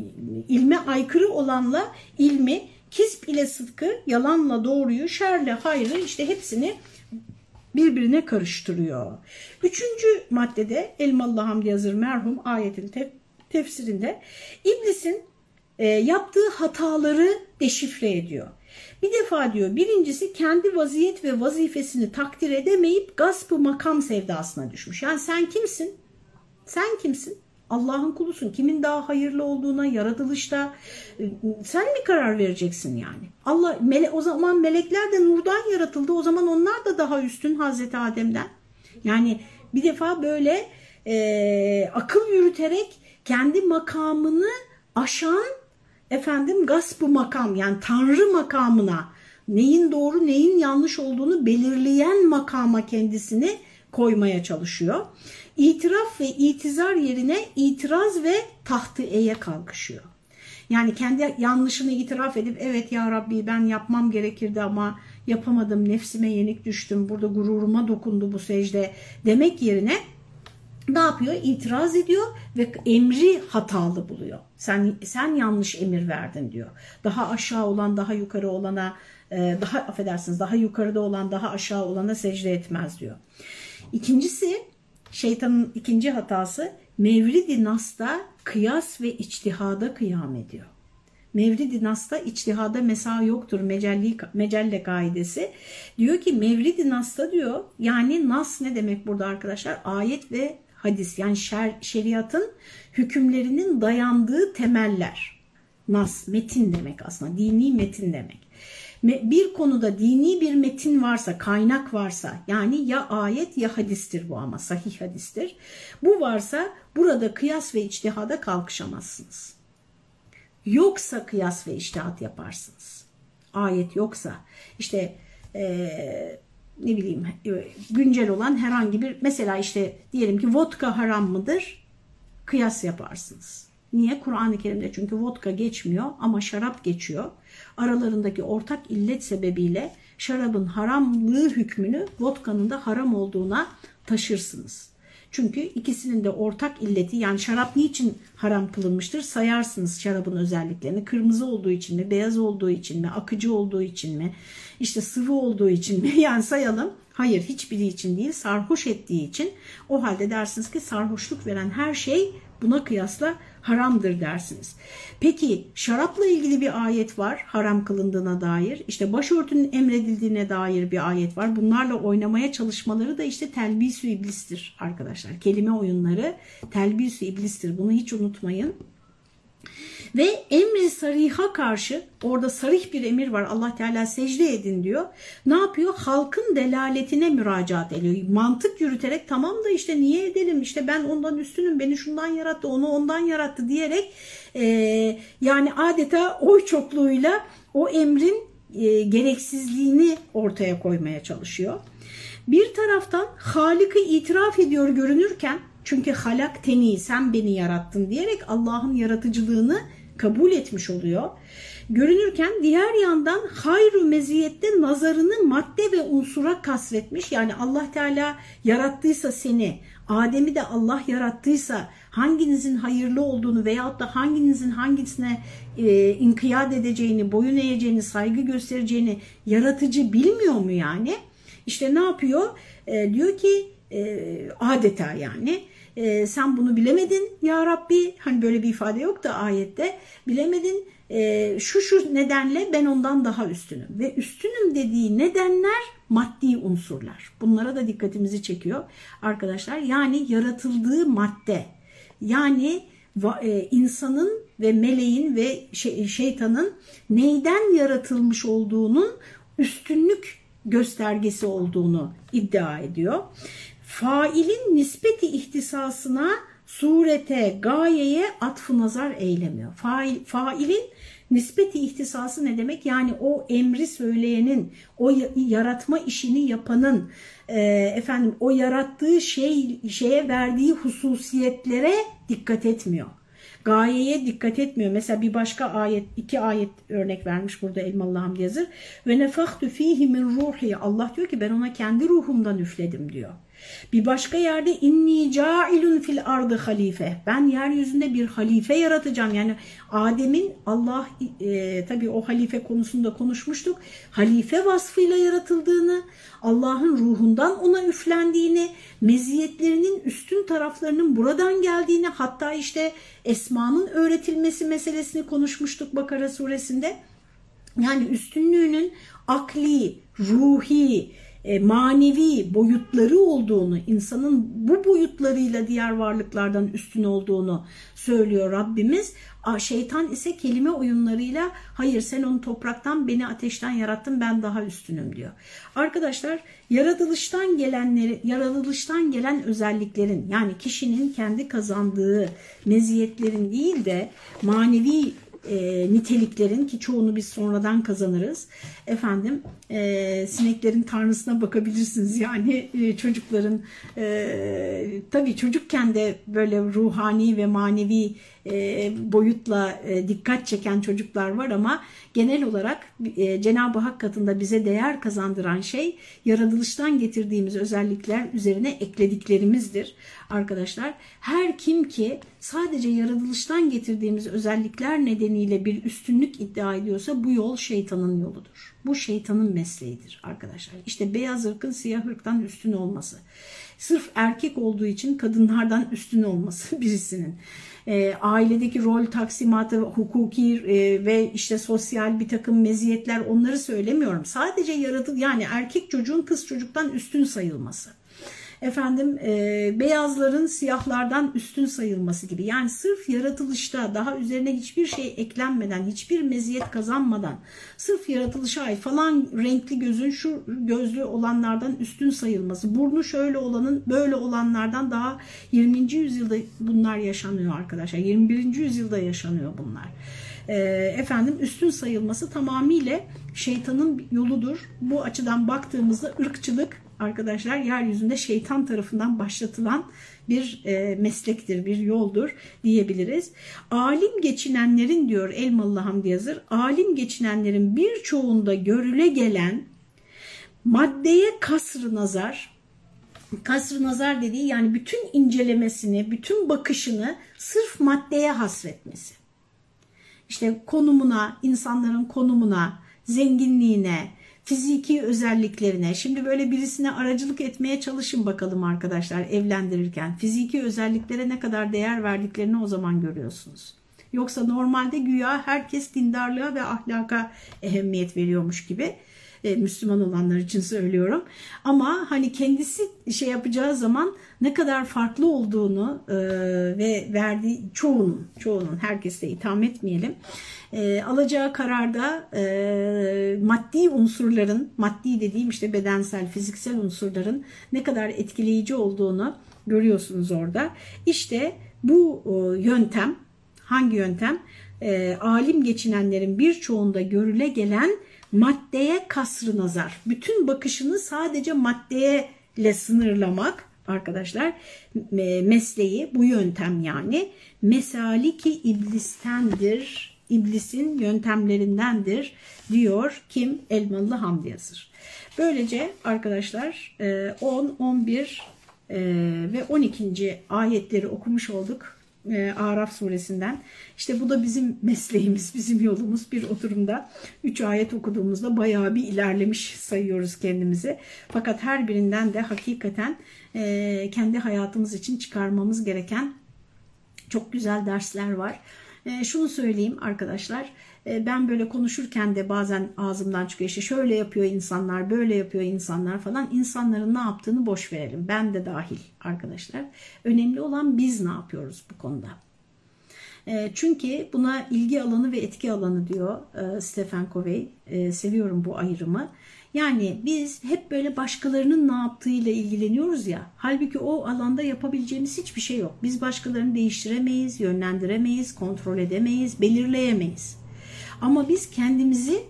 ilme aykırı olanla ilmi Kisp ile sıdkı, yalanla doğruyu, şerle hayrı işte hepsini birbirine karıştırıyor. Üçüncü maddede Elmalı Hamdi Yazır merhum ayetin tef tefsirinde iblisin e, yaptığı hataları deşifre ediyor. Bir defa diyor birincisi kendi vaziyet ve vazifesini takdir edemeyip gaspı makam sevdasına düşmüş. Yani sen kimsin? Sen kimsin? Allah'ın kulusun. Kimin daha hayırlı olduğuna yaratılışta e, sen mi karar vereceksin yani? Allah mele, o zaman melekler de nurdan yaratıldı. O zaman onlar da daha üstün Hazreti Adem'den. Yani bir defa böyle e, akıl yürüterek kendi makamını aşan efendim gaspı makam yani tanrı makamına neyin doğru neyin yanlış olduğunu belirleyen makama kendisini koymaya çalışıyor. İtiraf ve itizar yerine itiraz ve tahtı eye kalkışıyor. Yani kendi yanlışını itiraf edip evet ya Rabbi ben yapmam gerekirdi ama yapamadım nefsime yenik düştüm burada gururuma dokundu bu secde demek yerine ne yapıyor? İtiraz ediyor ve emri hatalı buluyor. Sen sen yanlış emir verdin diyor. Daha aşağı olan daha yukarı olana e, daha affedersiniz daha yukarıda olan daha aşağı olana secde etmez diyor. İkincisi şeytanın ikinci hatası Mevridi Nas'ta kıyas ve içtihada kıyam ediyor. Mevridi Nas'ta içtihada mesa yoktur mecelli, mecelle kaidesi. Diyor ki Mevridi Nas'ta diyor yani Nas ne demek burada arkadaşlar? Ayet ve hadis yani şer, şeriatın hükümlerinin dayandığı temeller. Nas metin demek aslında dini metin demek bir konuda dini bir metin varsa, kaynak varsa yani ya ayet ya hadistir bu ama sahih hadistir. Bu varsa burada kıyas ve içtihada kalkışamazsınız. Yoksa kıyas ve içtihat yaparsınız. Ayet yoksa işte ee, ne bileyim güncel olan herhangi bir mesela işte diyelim ki vodka haram mıdır? Kıyas yaparsınız. Niye? Kur'an-ı Kerim'de çünkü vodka geçmiyor ama şarap geçiyor aralarındaki ortak illet sebebiyle şarabın haramlığı hükmünü vodkanın da haram olduğuna taşırsınız. Çünkü ikisinin de ortak illeti yani şarap niçin haram kılınmıştır sayarsınız şarabın özelliklerini. Kırmızı olduğu için mi, beyaz olduğu için mi, akıcı olduğu için mi, işte sıvı olduğu için mi yani sayalım. Hayır hiçbiri için değil sarhoş ettiği için o halde dersiniz ki sarhoşluk veren her şey buna kıyasla haramdır dersiniz. Peki şarapla ilgili bir ayet var haram kılındığına dair. İşte başörtünün emredildiğine dair bir ayet var. Bunlarla oynamaya çalışmaları da işte telbisü iblistir arkadaşlar. Kelime oyunları telbisü iblistir. Bunu hiç unutmayın. Ve emri sariha karşı orada sarih bir emir var Allah Teala secde edin diyor. Ne yapıyor? Halkın delaletine müracaat ediyor. Mantık yürüterek tamam da işte niye edelim işte ben ondan üstünüm beni şundan yarattı onu ondan yarattı diyerek e, yani adeta oy çokluğuyla o emrin e, gereksizliğini ortaya koymaya çalışıyor. Bir taraftan Halık'ı itiraf ediyor görünürken çünkü halak teni sen beni yarattın diyerek Allah'ın yaratıcılığını kabul etmiş oluyor. Görünürken diğer yandan hayru meziyette nazarını madde ve unsura kasvetmiş. Yani Allah Teala yarattıysa seni, Adem'i de Allah yarattıysa hanginizin hayırlı olduğunu veyahut da hanginizin hangisine e, inkiyat edeceğini, boyun eğeceğini, saygı göstereceğini yaratıcı bilmiyor mu yani? İşte ne yapıyor? E, diyor ki e, adeta yani e, sen bunu bilemedin ya Rabbi. Hani böyle bir ifade yok da ayette. Bilemedin. E, şu şu nedenle ben ondan daha üstünüm. Ve üstünüm dediği nedenler maddi unsurlar. Bunlara da dikkatimizi çekiyor arkadaşlar. Yani yaratıldığı madde. Yani e, insanın ve meleğin ve şeytanın neyden yaratılmış olduğunun üstünlük göstergesi olduğunu iddia ediyor failin nispeti ihtisasına surete, gayeye atfı nazar eylemiyor. Fail, failin nispeti ihtisası ne demek? Yani o emri söyleyenin, o yaratma işini yapanın, e, efendim o yarattığı şey şeye verdiği hususiyetlere dikkat etmiyor. Gayeye dikkat etmiyor. Mesela bir başka ayet, iki ayet örnek vermiş burada Elmalı Hamdi Yazır. Ve nefahtu fihi min ruhi. Allah diyor ki ben ona kendi ruhumdan üfledim diyor. Bir başka yerde inni cailun fil ardı halife. Ben yeryüzünde bir halife yaratacağım. Yani Adem'in Allah e, tabii o halife konusunda konuşmuştuk. Halife vasfıyla yaratıldığını, Allah'ın ruhundan ona üflendiğini, meziyetlerinin üstün taraflarının buradan geldiğini, hatta işte esmanın öğretilmesi meselesini konuşmuştuk Bakara suresinde. Yani üstünlüğünün akli, ruhi, e, manevi boyutları olduğunu, insanın bu boyutlarıyla diğer varlıklardan üstün olduğunu söylüyor Rabbimiz. Şeytan ise kelime oyunlarıyla hayır sen onu topraktan beni ateşten yarattın ben daha üstünüm diyor. Arkadaşlar yaratılıştan gelenleri, yaratılıştan gelen özelliklerin yani kişinin kendi kazandığı meziyetlerin değil de manevi e, niteliklerin ki çoğunu biz sonradan kazanırız. Efendim e, sineklerin tanrısına bakabilirsiniz. Yani e, çocukların e, tabii çocukken de böyle ruhani ve manevi e, boyutla e, dikkat çeken çocuklar var ama genel olarak e, Cenab-ı Hak katında bize değer kazandıran şey yaratılıştan getirdiğimiz özellikler üzerine eklediklerimizdir arkadaşlar. Her kim ki sadece yaratılıştan getirdiğimiz özellikler nedeniyle bir üstünlük iddia ediyorsa bu yol şeytanın yoludur. Bu şeytanın mesleğidir arkadaşlar. İşte beyaz ırkın siyah ırktan üstün olması. Sırf erkek olduğu için kadınlardan üstün olması birisinin e, ailedeki rol taksimatı, hukuki e, ve işte sosyal bir takım meziyetler onları söylemiyorum. Sadece yaratıl yani erkek çocuğun kız çocuktan üstün sayılması efendim e, beyazların siyahlardan üstün sayılması gibi. Yani sırf yaratılışta daha üzerine hiçbir şey eklenmeden, hiçbir meziyet kazanmadan, sırf yaratılışa ait falan renkli gözün şu gözlü olanlardan üstün sayılması, burnu şöyle olanın böyle olanlardan daha 20. yüzyılda bunlar yaşanıyor arkadaşlar. 21. yüzyılda yaşanıyor bunlar e, efendim üstün sayılması tamamıyla şeytanın yoludur. Bu açıdan baktığımızda ırkçılık arkadaşlar yeryüzünde şeytan tarafından başlatılan bir e, meslektir, bir yoldur diyebiliriz. Alim geçinenlerin diyor Elmalı Hamdi Yazır, alim geçinenlerin birçoğunda görüle gelen maddeye kasrı nazar, kasrı nazar dediği yani bütün incelemesini, bütün bakışını sırf maddeye hasretmesi. İşte konumuna, insanların konumuna, zenginliğine, fiziki özelliklerine. Şimdi böyle birisine aracılık etmeye çalışın bakalım arkadaşlar evlendirirken. Fiziki özelliklere ne kadar değer verdiklerini o zaman görüyorsunuz. Yoksa normalde güya herkes dindarlığa ve ahlaka ehemmiyet veriyormuş gibi. E, Müslüman olanlar için söylüyorum. Ama hani kendisi şey yapacağı zaman ne kadar farklı olduğunu e, ve verdiği çoğunun, çoğunun herkese itham etmeyelim. E, alacağı kararda e, maddi unsurların, maddi dediğim işte bedensel, fiziksel unsurların ne kadar etkileyici olduğunu görüyorsunuz orada. İşte bu e, yöntem, hangi yöntem? E, alim geçinenlerin birçoğunda görüle gelen maddeye kasrı nazar. Bütün bakışını sadece maddeye ile sınırlamak arkadaşlar mesleği bu yöntem yani mesaliki iblistendir iblisin yöntemlerindendir diyor kim Elmalı Hamdi Yazır. Böylece arkadaşlar 10, 11 ve 12. ayetleri okumuş olduk e, Araf suresinden. İşte bu da bizim mesleğimiz, bizim yolumuz. Bir oturumda 3 ayet okuduğumuzda bayağı bir ilerlemiş sayıyoruz kendimizi. Fakat her birinden de hakikaten e, kendi hayatımız için çıkarmamız gereken çok güzel dersler var. E, şunu söyleyeyim arkadaşlar. E, ben böyle konuşurken de bazen ağzımdan çıkıyor işte şöyle yapıyor insanlar, böyle yapıyor insanlar falan. İnsanların ne yaptığını boş verelim. Ben de dahil arkadaşlar. Önemli olan biz ne yapıyoruz bu konuda. E, çünkü buna ilgi alanı ve etki alanı diyor e, Stephen Covey. Seviyorum bu ayrımı. Yani biz hep böyle başkalarının ne yaptığıyla ilgileniyoruz ya. Halbuki o alanda yapabileceğimiz hiçbir şey yok. Biz başkalarını değiştiremeyiz, yönlendiremeyiz, kontrol edemeyiz, belirleyemeyiz. Ama biz kendimizi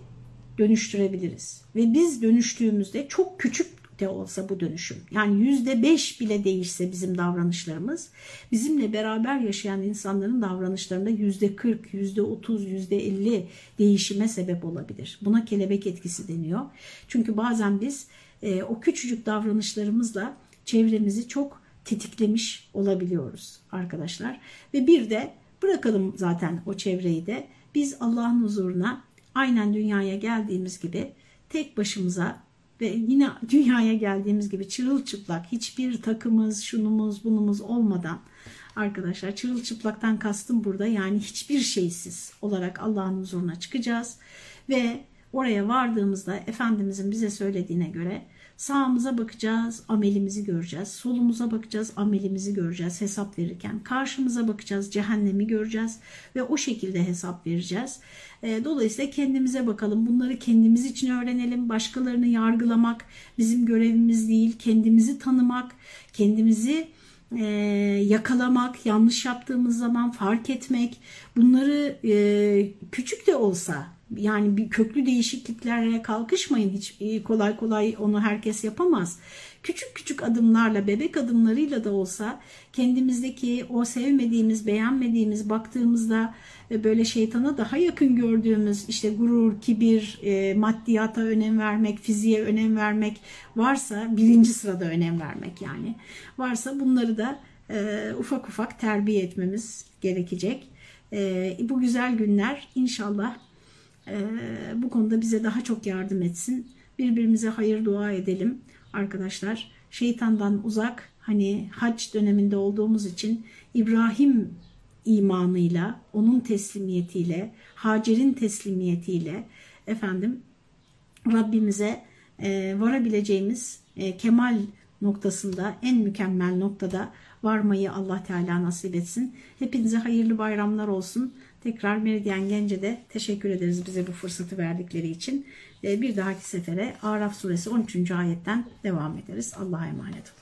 dönüştürebiliriz. Ve biz dönüştüğümüzde çok küçük de olsa bu dönüşüm. Yani yüzde beş bile değişse bizim davranışlarımız bizimle beraber yaşayan insanların davranışlarında yüzde kırk, yüzde otuz, yüzde elli değişime sebep olabilir. Buna kelebek etkisi deniyor. Çünkü bazen biz e, o küçücük davranışlarımızla çevremizi çok tetiklemiş olabiliyoruz arkadaşlar. Ve bir de bırakalım zaten o çevreyi de biz Allah'ın huzuruna aynen dünyaya geldiğimiz gibi tek başımıza ve yine dünyaya geldiğimiz gibi çırılçıplak hiçbir takımız, şunumuz, bunumuz olmadan arkadaşlar çırılçıplaktan kastım burada yani hiçbir şeysiz olarak Allah'ın huzuruna çıkacağız. Ve oraya vardığımızda Efendimizin bize söylediğine göre Sağımıza bakacağız, amelimizi göreceğiz. Solumuza bakacağız, amelimizi göreceğiz hesap verirken. Karşımıza bakacağız, cehennemi göreceğiz ve o şekilde hesap vereceğiz. E, dolayısıyla kendimize bakalım. Bunları kendimiz için öğrenelim. Başkalarını yargılamak bizim görevimiz değil. Kendimizi tanımak, kendimizi e, yakalamak, yanlış yaptığımız zaman fark etmek, bunları e, küçük de olsa yani bir köklü değişikliklerle kalkışmayın. Hiç e, kolay kolay onu herkes yapamaz. Küçük küçük adımlarla, bebek adımlarıyla da olsa kendimizdeki o sevmediğimiz, beğenmediğimiz, baktığımızda e, böyle şeytana daha yakın gördüğümüz işte gurur, kibir, e, maddiyata önem vermek, fiziğe önem vermek varsa birinci sırada önem vermek yani varsa bunları da ufak ufak terbiye etmemiz gerekecek. Bu güzel günler inşallah bu konuda bize daha çok yardım etsin. Birbirimize hayır dua edelim arkadaşlar. Şeytandan uzak hani hac döneminde olduğumuz için İbrahim imanıyla, onun teslimiyetiyle, Hacer'in teslimiyetiyle efendim Rabbimize e, varabileceğimiz e, kemal noktasında en mükemmel noktada varmayı Allah Teala nasip etsin. Hepinize hayırlı bayramlar olsun. Tekrar Meridyen Gence'de teşekkür ederiz bize bu fırsatı verdikleri için. Bir dahaki sefere Araf suresi 13. ayetten devam ederiz. Allah'a emanet olun.